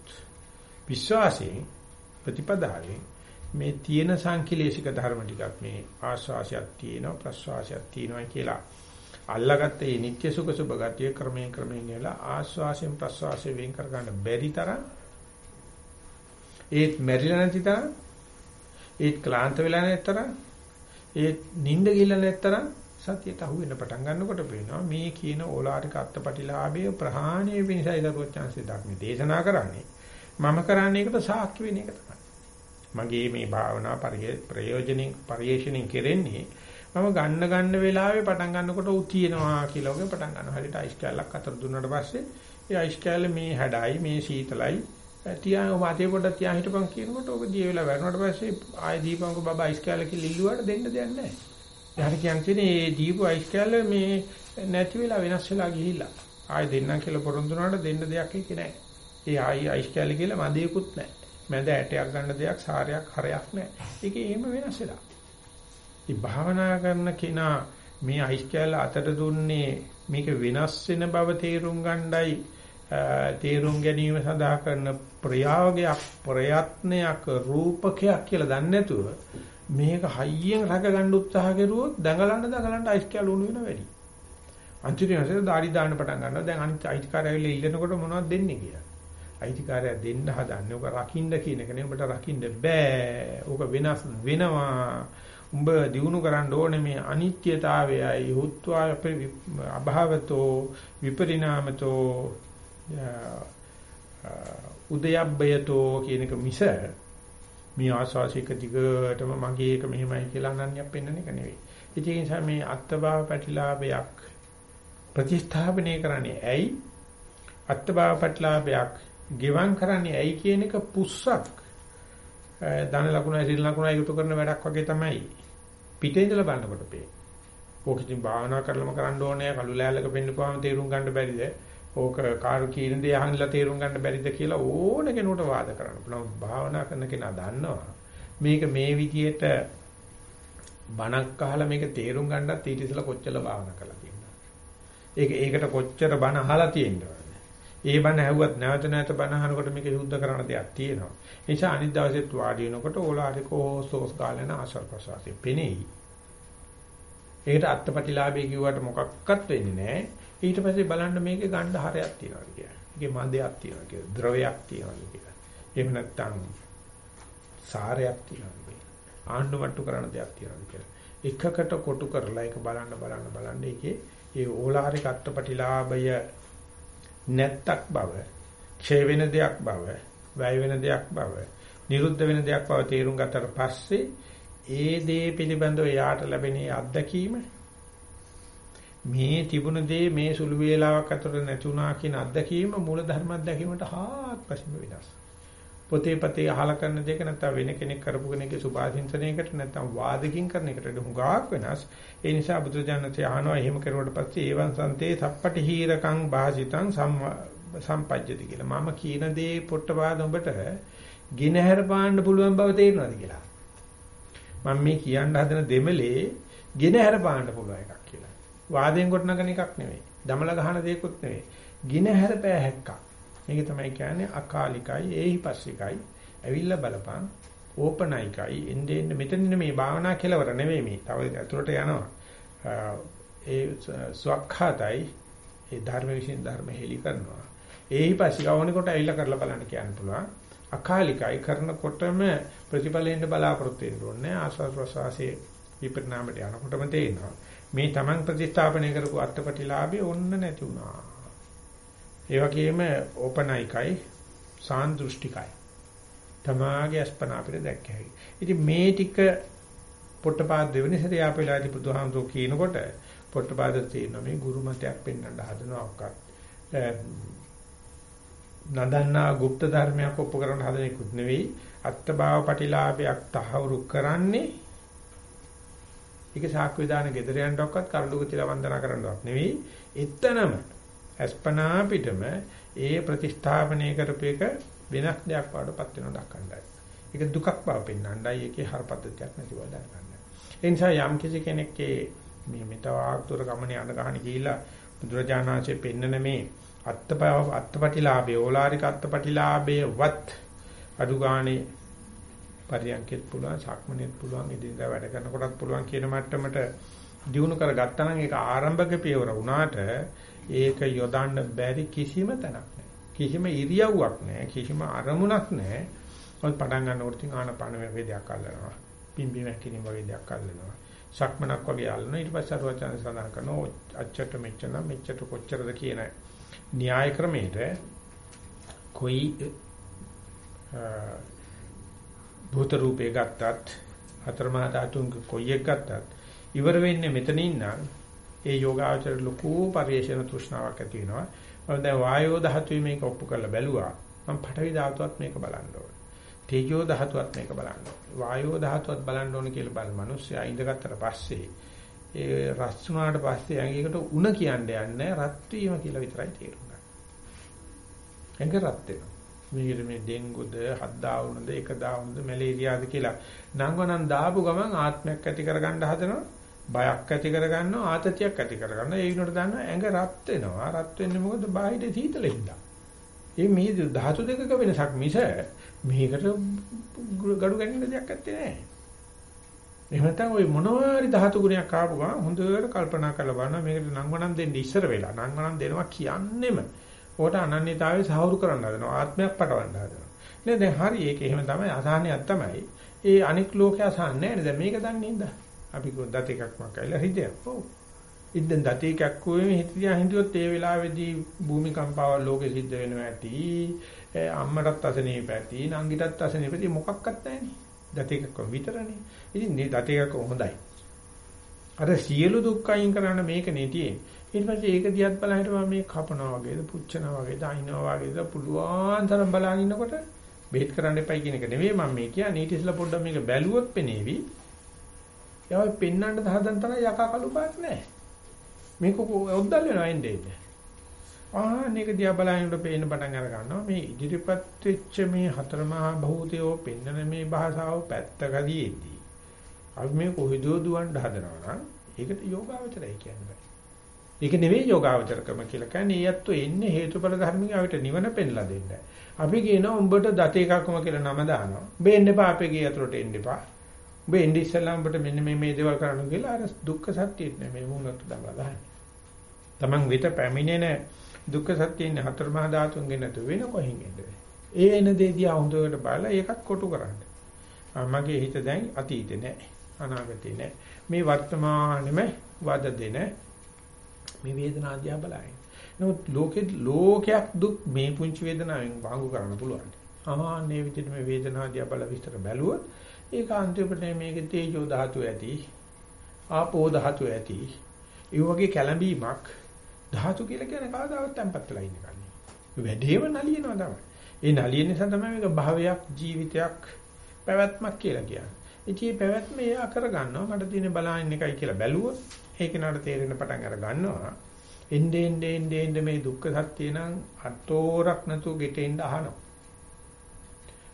විශ්වාසයෙන් ප්‍රතිපදාවෙන් මේ තියෙන සංකලේශික ධර්ම ටිකක් මේ ආස්වාසයක් තියෙනවා ප්‍රස්වාසයක් තියෙනවා කියලා අල්ලාගත්ත මේ නිත්‍ය සුඛ සුභ ගතිය ක්‍රමයෙන් ක්‍රමයෙන් නේලා ආස්වාසයෙන් ප්‍රස්වාසයෙන් වෙන් කර ගන්න බැරි තරම් ඒත් මැරිලා නැති තරම් ඒත් ක්ලාන්ත වෙලා නැති තරම් ඒත් නිින්ද ගිහලා නැති තරම් සතියට අහු වෙන පටන් ගන්නකොට පේනවා මේ කියන ඕලාරික අත්පටිලාභයේ ප්‍රහාණය වෙනසයි දරුවචාන්සේ ධර්ම දේශනා කරන්නේ. මම කරන්නේ ඒකට සාක්ෂි වෙන එක තමයි. මගේ මේ භාවනා ප්‍රයෝජනෙන් පරිේශණයෙන් කෙරෙන්නේ මම ගන්න ගන්න වෙලාවේ පටන් ගන්නකොට උ තියෙනවා කියලා වගේ පටන් ගන්නවා. හරියට අයිස් කැලක් අතර දුන්නාට පස්සේ ඒ අයිස් කැල මේ හැඩයි මේ සීතලයි තියා වාතේ පොඩ්ඩක් තියා හිටපන් කියනකොට ඔබ දිය වෙලා වැරුණාට පස්සේ ආයෙ දීපංකෝ බබා අයිස් කැල කියලා ඉල්ලුවාට දෙන්න දෙයක් නැහැ. එයාට කියන්නේ මේ දීපු අයිස් කැල මේ නැති වෙලා වෙනස් වෙලා ගිහිල්ලා. ආයෙ දෙන්නම් කියලා පොරොන්දු වුණාට දෙන්න දෙයක් ඒක නැහැ. ඒ ආයෙ අයිස් කැල කියලා මදේකුත් නැහැ. මැද ඇටයක් ගන්න දෙයක් සාරයක් හරයක් නැහැ. ඒකේ එහෙම වෙනස් වෙලා. ඉතින් භාවනා කරන කෙනා මේ අයිස් කැල අතට දුන්නේ මේක වෙනස් වෙන බව තේරුම් ගන්නයි තේරුම් ගැනීම සඳහා කරන ප්‍රයාගයක් ප්‍රයත්නයක් රූපකයක් කියලා දන්නේ නැතුව මේක හයියෙන් රැක ගන්න උත්සාහ කරුවොත් දඟලන්න දඟලන්න අයිස් කැල උණු වෙන වැඩි. අන්තිමට දාඩි දාන්න පටන් ගන්නවා. දැන් අනිත් අයිතිකාරය ඇවිල්ලා ඉල්ලනකොට මොනවද දෙන්නේ කියලා. අයිතිකාරය දෙන්න හදන්නේ. ඔක රකින්න කියන එක නේ. ඔබට රකින්න බෑ. ඔක වෙනස් වෙනවා. උඹ දිනු කරන්න ඕනේ මේ අනිත්‍යතාවයයි හුත්වා අභාවතෝ විපරිණාමතෝ උදයබ්බයතෝ කියන එක මිස මේ ආස්වාසික දිගටම මගේ එක මෙහෙමයි කියලා අනන්‍යයක් පෙන්වන එක නෙවෙයි. ඒ නිසා මේ අත්බව පැටිලාභයක් ප්‍රතිස්ථාපනය කරන්නේ ඇයි? අත්බව පැටිලාභයක් ගෙවම් කරන්නේ ඇයි කියන එක පුස්සක් ධන ලකුණයි සිල් ලකුණයි යුතු කරන වැඩක් වගේ තමයි පිටේ ඉඳලා බලනකොට පේන්නේ. ඕක ඉතින් භාවනා කරලම කරන්න ඕනේ කළු ලෑල්ලක පෙන්නපුවාම තේරුම් ගන්න බැරිද? ඕක කාරු කීන දේ අහන්නලා තේරුම් ගන්න බැරිද කියලා ඕන කෙනෙකුට වාද කරන්න පුළුවන්. භාවනා කරන කෙනා දන්නවා. මේක මේ විදියට බණක් අහලා මේක තේරුම් ගන්නත් ඊට ඉස්සෙල්ලා කොච්චර භාවනා කළා කියනවා. ඒක ඒකට කොච්චර බණ අහලා තියෙනවද? ඒ බණ ඇහුවත් නැවත නැවත බණ අහනකොට මේක යුද්ධ කරන දෙයක් තියෙනවා. ඒ නිසා අනිත් දවසෙත් වාඩි වෙනකොට ඕලාරිකෝ සෝස් කාලේන ආශර් ප්‍රසාරේ පෙනෙයි. ඒකට අත්පටිලාභය කිව්වට මොකක්වත් වෙන්නේ නැහැ. ඊට පස්සේ බලන්න මේකේ ගණ්ඩ හරයක් තියෙනවා කියලා. ඒකේ මදයක් තියෙනවා කියලා. ද්‍රවයක් තියෙනවා කියලා. එහෙම නැත්නම් සාරයක් තියෙනවා කියලා. ආණ්ඩු මට්ටු කරන දෙයක් තියෙනවා කියලා. එකකට කොටු කරලා ඒක බලන්න බලන්න බලන්න ඒකේ ඒ ඕලාරික අත්පටිලාභය නැත්තක් බව, ක්ෂය වෙන දෙයක් බව, වැය වෙන දෙයක් බව, නිරුද්ධ වෙන දෙයක් බව තේරුම් ගත්තට පස්සේ ඒ දේ පිළිබඳව යාට ලැබෙන අත්දැකීම මේ තිබුණ දේ මේ සුළු වේලාවක් අතර නැතුණා කියන අත්දැකීම මූල ධර්ම අත්දැකීමට හාත්පසින්ම වෙනස්. පොතේ පතේ අහලා කරන දෙක නැත්නම් වෙන කෙනෙක් කරපු කෙනෙක්ගේ සුභාසින්තනයකට නැත්නම් වාදකින් කරන එකට හුඟක් වෙනස්. ඒ නිසා බුදුජානකේ අහනවා එහෙම කරුවට පස්සේ ඒවන් සන්තේ සප්පටි හීරකං භාසිතං සම්පජ්ජති කියලා. මම කියන දේ පොට්ටපාද උඹට ගිනහැර පාන්න පුළුවන් බව තේරෙනවද කියලා. මම මේ කියන්න හදන දෙමලේ ගිනහැර පාන්න පුළුවන් එකක්. වාදයෙන් ගොඩනගන එකක් නෙවෙයි. දමල ගහන දෙයක්වත් නෙවෙයි. ගින හැරපෑ හැක්කක්. මේක තමයි කියන්නේ අකාලිකයි ඒහිපස්සිකයි. ඇවිල්ලා බලපන් ඕපනයිකයි එන්නේ එන්නේ මෙතන මේ භාවනා කෙලවර නෙවෙයි මේ. තව ඇතුළට යනවා. ඒ ස්වක්ඛාතයි ඒ ධර්ම විශ්ින් ධර්ම හෙලි කරනවා. ඒහිපස්සික ඕනිකොට ඇවිල්ලා කරලා බලන්න කියන්න පුළුවන්. අකාලිකයි කරනකොටම ප්‍රතිඵලෙන්න බලාපොරොත්තු වෙන්න ඕනේ. ආස්වාද ප්‍රසවාසයේ විපරිණාමයට යනකොටම තේරෙනවා. මේ Taman ප්‍රතිස්ථාපනය කරපු අත්පටිලාභය ඔන්න නැති වුණා. ඒ වගේම ඕපනයිකයි සාන්දෘෂ්ටිකයි. තමාගේ අස්පන අපිට දැක්ක හැකි. ඉතින් මේ ටික පොට්ටපාද දෙවෙනි සැරේ ආපෙලාදී බුදුහාමුදුරු කියනකොට පොට්ටපාද තියෙන මේ ගුරු මතයක් පෙන්වන්න හදනවා ඔක්කත්. නදන්නා গুপ্ত ධර්මයක් ඔප්පු කරන්න හදන එකකුත් නෙවෙයි අත්බාව පටිලාභයක් තහවුරු කරන්නේ ඒක සාක්කුවේ දාන ගෙදර යන්නවක්වත් කරඬුක තියලා වන්දනා කරන්නවත් නෙවෙයි. එතනම අස්පනා පිටම ඒ ප්‍රතිස්ථාපනය කරපේක වෙනස් දෙයක් වඩපත් වෙන දක්වන්නයි. ඒක දුකක් බව පෙන්වන්නයි ඒකේ හරපද්ධතියක් නැති බව දක්වන්නයි. ඒ නිසා යම් කිසි කෙනෙක්ගේ මේ මෙතවාක්තර ගමනේ යන ගහන ගිහිලා බුදුරජාණන්සේ පෙන්නන මේ අත්පව අත්පටිලාභේ ඕලාරික අත්පටිලාභේ වත් අදුගානේ පරියන්කෙත් පුළුවන්, සක්මනේත් පුළුවන්, ඉදින්දා වැඩ කරනකොටත් පුළුවන් කියන මට්ටමට දිනු කරගත්තා නම් ඒක ආරම්භක පියවර වුණාට ඒක යොදන්න බැරි කිසිම තැනක් නැහැ. කිසිම ඉරියව්වක් නැහැ. කිසිම අරමුණක් නැහැ. මොකද පටන් ගන්නකොට තින් ආනපාන වගේ දෙයක් අල්ලනවා. පිම්බි මැකිලින් වගේ දෙයක් අල්ලනවා. සක්මනක් වගේ අල්ලනවා. ඊට පස්සේ අරවචන සඳහන් කරනවා අච්චට මෙච්චර මෙච්චර කොච්චරද කියන න්‍යාය ක්‍රමයට කොයි භූත රූපේ ගත්තත් හතරමහා ධාතුන්ක කොයි එක ගත්තත් ඉවර වෙන්නේ මෙතනින් නම් ඒ යෝගාචර ලොකු පරිේශන තෘෂ්ණාවක් ඇති වෙනවා. මම දැන් වායෝ ධාතුවේ මේක ඔප්පු කරලා බැලුවා. මම පඨවි ධාතුවත් මේක බලන්න ඕනේ. තේජෝ ධාතුවත් මේක බලන්න ඕනේ. වායෝ ධාතුවත් බලන්න ඕනේ කියලා බල මිනිස්සයා ඉඳගත්තට පස්සේ ඒ රස් වුණාට පස්සේ ඇඟේකට උණ කියන්නේ යන්නේ රත් වීම කියලා විතරයි තේරුම් ගන්න. ඇඟ රත් වෙනවා. මේකට මේ ඩෙන්ගුද, හද්දා වුණද, එකදා වුණද, මැලේරියාද කියලා නංගවනම් දාපු ගමන් ආත්මයක් ඇති කරගන්න හදනවා. බයක් ඇති කරගන්නවා, ආතතියක් ඇති කරගන්නවා. ඒ විනෝඩ දන්නවා ඇඟ රත් වෙනවා. රත් වෙන්නේ මොකද? බාහිර සීතලෙන්ද. ඒ මේ ධාතු දෙකක වෙනසක් මිස මේකට gadu ගැනින්න දෙයක් නැත්තේ නෑ. එහෙම නැත්නම් ওই මොනවාරි ධාතු ගුණයක් ආපු ගමන් හොඳට කල්පනා කරලා බලනවා මේකට නංවනම් දෙන්න ඉස්සර වෙලා නංවනම් දෙනවා කියන්නෙම ඕකට අනන්‍යතාවය සාහවුරු කරන්න හදනවා ආත්මයක් පටවන්න හදනවා. නේ දැන් හරි ඒක එහෙම තමයි අසහනයක් තමයි. ඒ අනික් ලෝකයේ අසහන නැහැ නේද? මේක දන්නේ නැද්ද? අපි කිව්ව දත එකක් මක්කයිලා හිතයක්. ඔව්. ඉතින් දත එකක් කොහේ හිතියා හින්දුවොත් ඒ වෙලාවේදී භූමි කම්පාවල් ලෝකෙ සිද්ධ වෙනවා ඇති. අම්මටත් අසනීප ඇති, නංගිටත් අසනීප ඇති මොකක්වත් නැහැනේ. දත එකක් විතරනේ. ඉතින් මේ දත එකක් හොඳයි. අර සියලු දුක් අයින් කරන්න මේක නෙතියේ. ඊට පස්සේ ඒක දිහත් බලහිටම මේ කපනවා වගේද පුච්චනවා වගේද අයින්නවා වගේද පුළුවන් තරම් බලන් ඉන්නකොට බෙහෙත් කරන්න එපයි කියන එක නෙවෙයි මම මේ කියන්නේ ඊට ඉස්සලා පොඩ්ඩක් මේක බැලුවොත් පෙනේවි. එයා පෙන්නන්න හදන තරම් යකා කළු පාට නෑ. මේක ඔද්දල් වෙනවා එන්නේ එන්නේ. ආ මේක දිහා බලහිනකොට පේන්න පටන් අර ගන්නවා මේ ඉදිරිපත් වෙච්ච මේ හතර මහා භූතයෝ පෙන්නන මේ භාෂාව පැත්තකදීදී අපි මේ කොහෙදෝ දුවන්න හදනවා නම් ඒකට යෝගාවචරය කියන්නේ. ඒක නෙවෙයි යෝගාවචරකම කියලා කියන්නේ ඊයත්තු එන්නේ හේතුඵල ධර්මයෙන් අපිට නිවන පෙන්ලා දෙන්න. අපි කියනවා උඹට දත එකක්ම කියලා නම දානවා. උඹ එන්න එපා අපේ ගේ අතලට එන්න එපා. උඹ එන්නේ ඉස්සෙල්ලා උඹට මෙන්න මේ මේ දේවල් කරන්න කියලා අර දුක්ඛ සත්‍යෙත් නේ මේ මොනකට දාලා දාන්නේ. Taman විත පැමිණෙන දුක්ඛ සත්‍යෙන්නේ හතර මහා ධාතුන්ගෙන් නැතු වෙන කොහෙන් එන්නේ. ඒ එන දේ දිහා හොඳට බලලා ඒකත් කොටු කරන්න. මගේ හිත දැන් අතීතේ නෑ අනාගතේ නෑ. මේ වර්තමානෙම වද දෙන මේ වේදනා දිහා බලائیں. නමුත් ලෝකෙ ලෝකයක් දුක් මේ පුංචි වේදනාවෙන් වාංගු කරන්න පුළුවන්. ආහනේ විදිහට මේ වේදනා දිහා බල විස්තර බැලුවොත් ඒක අන්තිමට මේකේ තේජෝ ධාතුව ඇති, ආපෝ ධාතුව ඇති. ඒ වගේ කැළඹීමක් ධාතු කියලා කියන කවදාවත් tempත් වෙලා ඉන්න කන්නේ. වැඩේම නලියනවා තමයි. ඒ නලිය නිසා තමයි මේක භාවයක්, ජීවිතයක්, පැවැත්මක් කියලා කියන්නේ. ඉතින් මේ පැවැත්ම එයා කරගන්නවා මට තියෙන බලහින් එකයි කියලා බැලුවොත් ඒක නට තේරෙන පටන් අර ගන්නවා. එnde ende ende ende මේ දුක්ඛ සත්‍ය නම් අතෝරක් නැතුව ගෙටෙන්න අහනවා.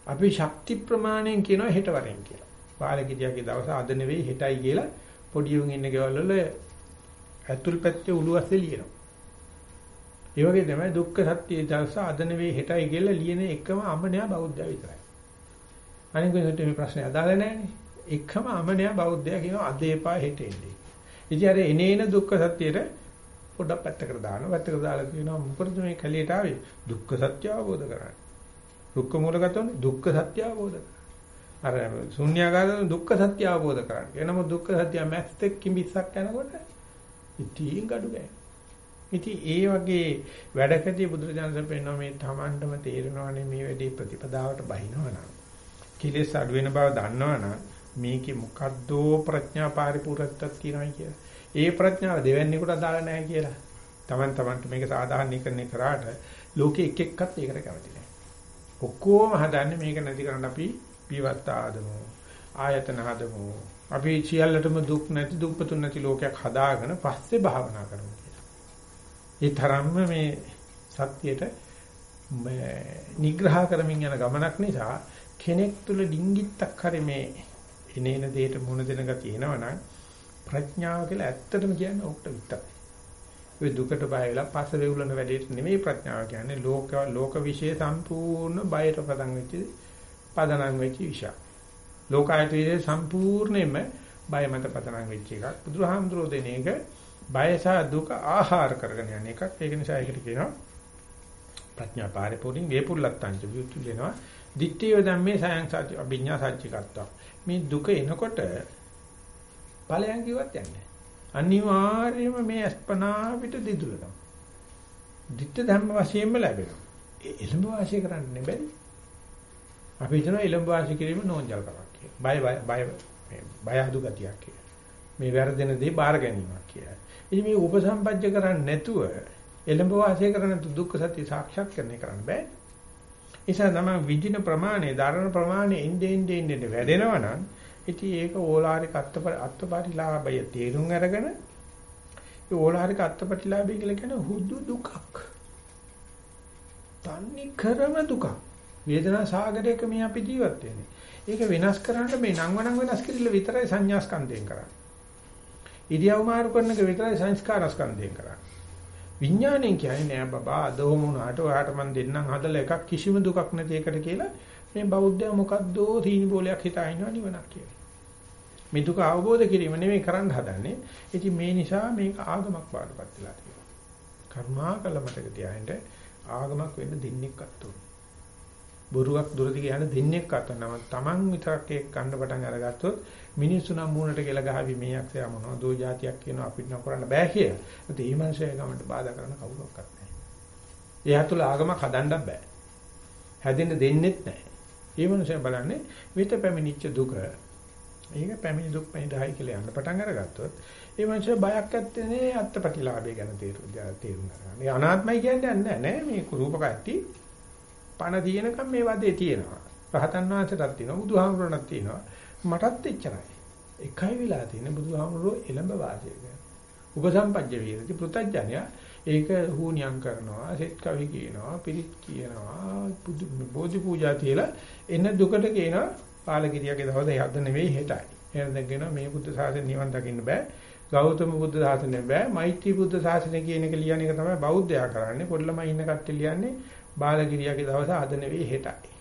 අපි ශක්ති ප්‍රමාණයෙන් කියනවා හෙට වරෙන් කියලා. බාලකිටියගේ දවස අද නෙවෙයි හෙටයි කියලා පොඩි උන් ඉන්න ගෙවල් වල ඇතුල් පැත්තේ උළුවස්සේ ලියනවා. ඒ වගේ තමයි දුක්ඛ සත්‍ය දවස අද නෙවෙයි හෙටයි කියලා ලියන එකම අමනයා බෞද්ධය විතරයි. අනික කෙනෙකුට මේ ප්‍රශ්නේ අදාළ නැහැනේ. එකම අමනයා බෞද්ධයා කියනවා අද එපා හෙට එන්නේ. ඉතින් අර එනේන දුක්ඛ සත්‍යයට පොඩ්ඩක් පැත්තකට දානවා. පැත්තකට දාලා කියනවා මොකද මේ කැලියට ආවේ? දුක්ඛ සත්‍ය අවබෝධ කරගන්න. දුක්ඛ මූලගතවනේ දුක්ඛ සත්‍ය අවබෝධ අර ශුන්‍යාගාරන දුක්ඛ සත්‍ය අවබෝධ කරගන්න. එනම දුක්ඛ සත්‍ය මැස්තෙක් කිඹිස්සක් යනකොට ඉතින් gadu ගෑ. ඉතින් ඒ වගේ වැඩකදී බුදුරජාණන් පෙන්නන මේ තමන්ටම තේරෙනවානේ මේ වැඩේ ප්‍රතිපදාවට බහිනවනම්. කිලෙස් අඩු වෙන බව දන්නවනම් මේකේ මොකද්දෝ ප්‍රඥා පරිපූර්ණත්වයක් තියෙනවා කියලා. ඒ ප්‍රඥාව දෙවන්නේකට අදාළ නැහැ කියලා. Taman tamanට මේක සාධාරණීකරණය කරාට ලෝකෙ එක එක්කත් ඒකට කැමති නැහැ. ඔක්කොම හදන්නේ මේක නැති කරන්න අපි පියවත්ත ආදමු. ආයතන හදමු. අපි සියල්ලටම දුක් නැති දුක්පතුන් නැති ලෝකයක් හදාගෙන පස්සේ භාවනා කරමු කියලා. ඒ තරම්ම මේ සත්‍යයට නිග්‍රහ කරමින් යන ගමනක් නිසා කෙනෙක් තුල ඩිංගිත්තක් හරි මේ එනේන දෙයට මුණ දෙන ගතිය එනවනම් ප්‍රඥාව කියලා ඇත්තටම කියන්නේ ඕකට විතරයි. ඒ දුකට බය වෙලා පස වේවුලන වැඩේට නෙමෙයි ප්‍රඥාව කියන්නේ ලෝක ලෝක විශේෂ සම්පූර්ණ බයට පදන් වෙච්ච පදනම් වෙච්ච විෂය. ලෝකායත විශේෂ සම්පූර්ණයෙන්ම බය මත පදනම් වෙච්ච එකක්. බුදුහාමුදුරෝ දෙන එක බය සහ දුක ආහාර කරගෙන යන එකක්. ඒක නිසා ඒකට කියනවා ප්‍රඥා පාරිපූර්ණින් වේපුල්ලත්තංච විුතු වෙනවා. දිත්තේව ධම්මේ සයන් සත්‍ය අභිඥා සත්‍චිකත්වා. මේ දුක එනකොට ඵලයන් කිව්වත් යන්නේ අනිවාර්යයෙන්ම මේ අස්පනා පිට දිදුලනවා. ditta ධම්ම වශයෙන්ම ලැබෙනවා. එළඹ වාසිය කරන්න බැරි. අපි හිතනවා එළඹ වාසිය කිරීම නෝන්ජල් කරක් කියලා. බය බය බය බය අඩු ගතියක් කියලා. මේ වැරදෙන දේ බාර ගැනීමක් කියලා. ඉතින් මේ උපසම්පජ්ජ කරන්නේ නැතුව එළඹ වාසය කරන දුක්ඛ සත්‍ය සාක්ෂාත් කරන්නේ කරන්න බෑ. නිසා තමයි විදින ප්‍රමාණය, ධර්ම ප්‍රමාණය ඉnde inde inde වැඩෙනවා නම් ඉතින් ඒක ඕලාරික අත්පරිලාභය තේරුම් අරගෙන ඒ ඕලාරික අත්පරිලාභය කියලා කියන්නේ හුදු දුකක්. තන්නේ කරම දුකක්. වේදනා සාගරයක මේ අපි ජීවත් වෙන්නේ. ඒක වෙනස් කරන්න මේ නංවනං වෙනස් කිරිල්ල විතරයි සංඥා ස්කන්ධයෙන් කරන්නේ. ඉරියව් මාරු කරන එක විතරයි සංස්කාර ස්කන්ධයෙන් කරන්නේ. විඥාණයෙන් කියන්නේ නෑ බබා අද වුණාට ඔයාට මන් දෙන්නම් හදලා එකක් කිසිම දුකක් නැති එකට කියලා මේ බෞද්ධය මොකද්දෝ තීනි බෝලයක් හිතා ඉන්නවා නිවනක් කියලා. මේ දුක අවබෝධ කිරීම නෙමෙයි කරන්න හදන්නේ. ඉතින් මේ නිසා මේක ආගමක් වඩපත් වෙලා තියෙනවා. කර්මාකල මතක තියාගන්න ආගමක් වෙන්න දෙන්නෙක් අත්තුන. බොරුවක් දුරදි කියන දෙන්නෙක් අත්තුනම Taman විතරක් එක් කන්න පටන් අරගත්තොත් මිනිස්සු නම් මූණට කියලා ගහවි මේ අක්ෂය මොනවද දෝ જાතියක් කියනවා අපිට නකරන්න බෑ කියලා. ඒත් මේ මනුස්සය ගමන්ට බාධා කරන කවුරක්වත් නැහැ. එයා තුල ආගමක් හදන්න බෑ. හැදෙන්න දෙන්නෙත් නැහැ. මේ මනුස්සය බලන්නේ විත පැමිණිච්ච දුක ඒක පැමිණි දුක් පැහිදහයි කියලා යන්න පටන් අරගත්තොත් ඒ මනුස්සය බයක් ඇත්තේ නේ අත්පටිලාභය ගැන තේරුම් තේරුම් ගන්න. මේ අනාත්මයි කියන්නේ නැහැ නෑ මේ රූපකයටි පණ තියෙනකම් මේ වදේ තියෙනවා. රහතන් වහන්සේටත් තියෙනවා බුදුහාමුදුරණත් තියෙනවා. මටත් එච්චරයි. එකයි වෙලා තියෙන්නේ බුදුහාමුදුරෝ එළඹ වාසය කරන. උපසම්පජ්ජ වීරති පෘතජ්ජනය ඒක හුණියම් කරනවා, සෙත් කවි කියනවා, පිරිත් කියනවා, බෝධි පූජා තියලා එන දුකට කියනවා පාලගිරියගේ දවස් හද නෙවෙයි හෙටයි. එහෙනම් කියනවා මේ බුද්ධ ශාසනය නිවන් දකින්න බෑ. ගෞතම බුද්ධ ශාසනය බෑ. මෛත්‍රී බුද්ධ ශාසනය කියන එක ලියන එක තමයි බෞද්ධයා කරන්නේ. පොඩ්ඩලම ඉන්න කට්ටිය ලියන්නේ බාලගිරියගේ දවස් හද නෙවෙයි හෙටයි.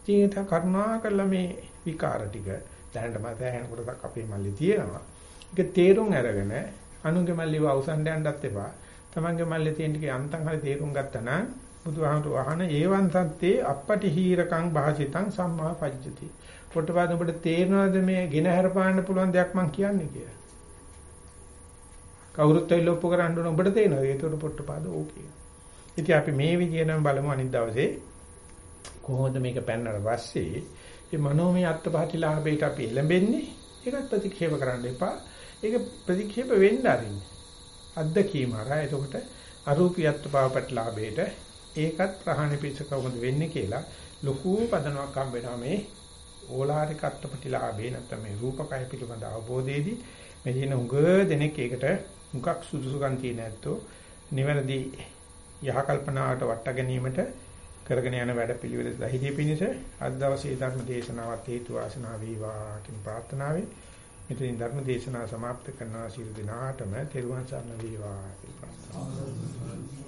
ඉතින් ඒක කරුණා කළා මේ විකාර ටික දැනට මත ඇහෙන කොටසක් අපේ මල්ලේ තියෙනවා. ඒක තේරුම් අරගෙන අනුන්ගේ මල්ලේව අවසන් දෙන්නත් එපා. තමන්ගේ මල්ලේ තියෙන ටිකේ අන්තං හරි තේරුම් ගත්තා නම් බුදුහාමුදුර වහන ඒවන් සත්‍යේ අපපටි හීරකං භාසිතං සම්මා පජ්ජති. පොට්ටපාද ඔබට තේරෙනවද මේ ගෙන හැරපාන්න පුළුවන් දෙයක් මං කියන්නේ කියලා? කවුරුත් ඇවිල්ලා ඔප්පු කරන්න ඕන ඔබට තේරෙනවද? ඒකට පොට්ටපාද ඕකේ. ඉතින් අපි මේ විදිහටම බලමු අනිත් දවසේ කොහොමද මේක පෙන්වන්න පස්සේ මේ මනෝමය අත්පහතිලාභයට අපි එළඹෙන්නේ. ඒකත් ප්‍රතික්ෂේප කරන්න එපා. ඒක ප්‍රතික්ෂේප වෙන්න ආරින්න. අද්දකීම හරහා එතකොට අරූපීයත්ව පාවපටලාභයට ඒකත් ප්‍රහාණය පිස කොහොමද වෙන්නේ කියලා ලොකු පදනමක් හම්බ වෙනවා මේ ඕලාරික අත්පටිලාභේ නැත්නම් මේ රූපකය පිළිබඳ අවබෝධයේදී. මේ දින උග දෙනෙක් ඒකට මුඛක් සුදුසුකම් තියෙන ඇත්තෝ නිවැරදි යහ කල්පනාවට වට ගැනීමට කරගෙන යන වැඩ පිළිවෙල ධෛර්යය පිණිස අද දවසේ ධර්ම දේශනාවත් හේතු වාසනා වේවා කියන ප්‍රාර්ථනාවෙන් මෙතනින් ධර්ම දේශනාව સમાપ્ત කරනවා සියලු දිනාටම තෙරුවන් සරණ වේවා කියලා ප්‍රාර්ථනා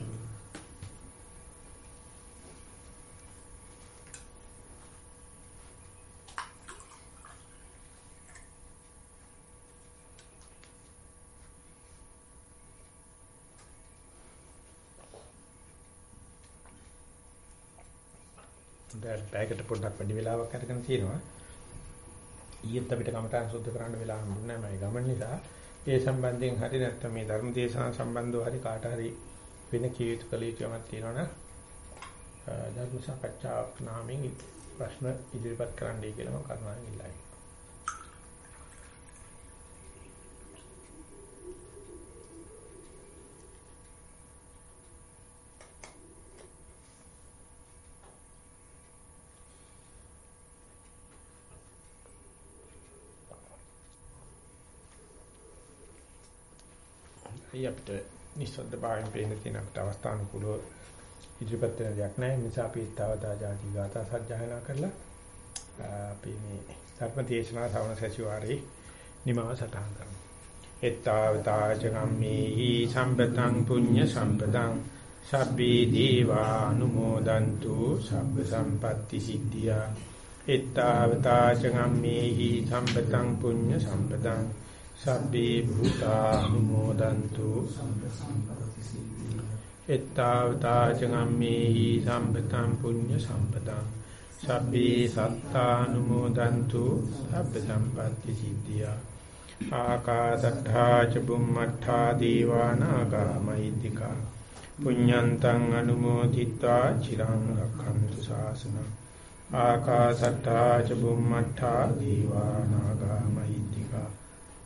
දැන් පැයකට පොඩ්ඩක් වැඩි වෙලාවක් අරගෙන තියෙනවා. ඊයේත් අපිට කමටහන් සුද්ධ කරන්න වෙලා හම්බුනේ නැහැ මම ගමන් නිසා. ඒ සම්බන්ධයෙන් හරි නැත්නම් මේ ධර්ම දේශනා සම්බන්ධව හරි කාට හරි වෙන කීයුතු කළ යුතුමක් තියෙනවනම් ධර්ම සාකච්ඡාවක් නාමයෙන් ප්‍රශ්න ඉදිරිපත් කරන්නයි කියලා මම කරුණාවෙන් ඉල්ලයි. ඒ අපිට නිස්සද්ද භාවයෙන් පේන තියෙන අපිට අවස්ථානුකූලව ඉදිරිපත් වෙන දෙයක් නැහැ. නිසා අපි ඊතාවතා ජාති ගාථා සජ්ජායනා කරලා අපි මේ ධර්ම දේශනා ශ්‍රවණ සැසිවාරේ නිමව සටහන් කරමු. ඊතාවතා ජගම්මේහි සම්පතං පුඤ්ඤ සම්පතං සබ්බේ දීවා අනුමෝදන්තු සබ්බ සම්පatti සිද්ධියා. ඊතාවතා ජගම්මේහි සම්පතං පුඤ්ඤ සම්පතං සබ්බේ භූතානුමෝදන්තු. එත්තාවතා චගම්මේහි සම්පතං පුඤ්ඤ සම්පතං. සබ්බේ සත්තානුමෝදන්තු. සබ්බ සම්පත්‍ති සිද්ධියා. ආකාශට්ඨා ච බුම්මට්ඨා දීවානාගා මහිද්దికා පුඤ්ඤන්තං අනුමෝදිත්වා චිරං රක්ඛන්තු ශාසනං ආකාශට්ඨා ච බුම්මට්ඨා දීවානාගා මහිද්దికා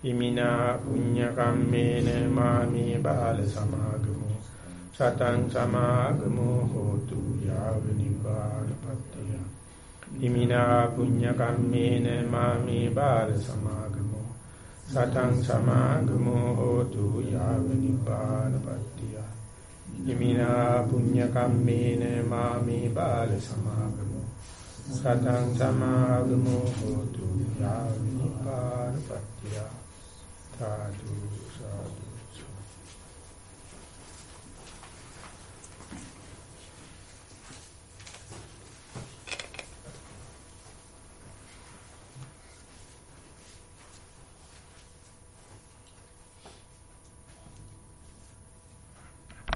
ඉමිනා පුඤ්ඤ කම්මේන මාමේ බාල සමාගමෝ සතං සමාගමෝ හෝතු යාව නිපානපත්තිය ඉමිනා පුඤ්ඤ කම්මේන මාමේ බාල සමාගමෝ සතං සමාගමෝ හෝතු යාව නිපානපත්තිය ඉමිනා පුඤ්ඤ කම්මේන මාමේ බාල සමාගමෝ සතං සමාගමෝ හෝතු යාව නිපානපත්තිය සාදු සාදු.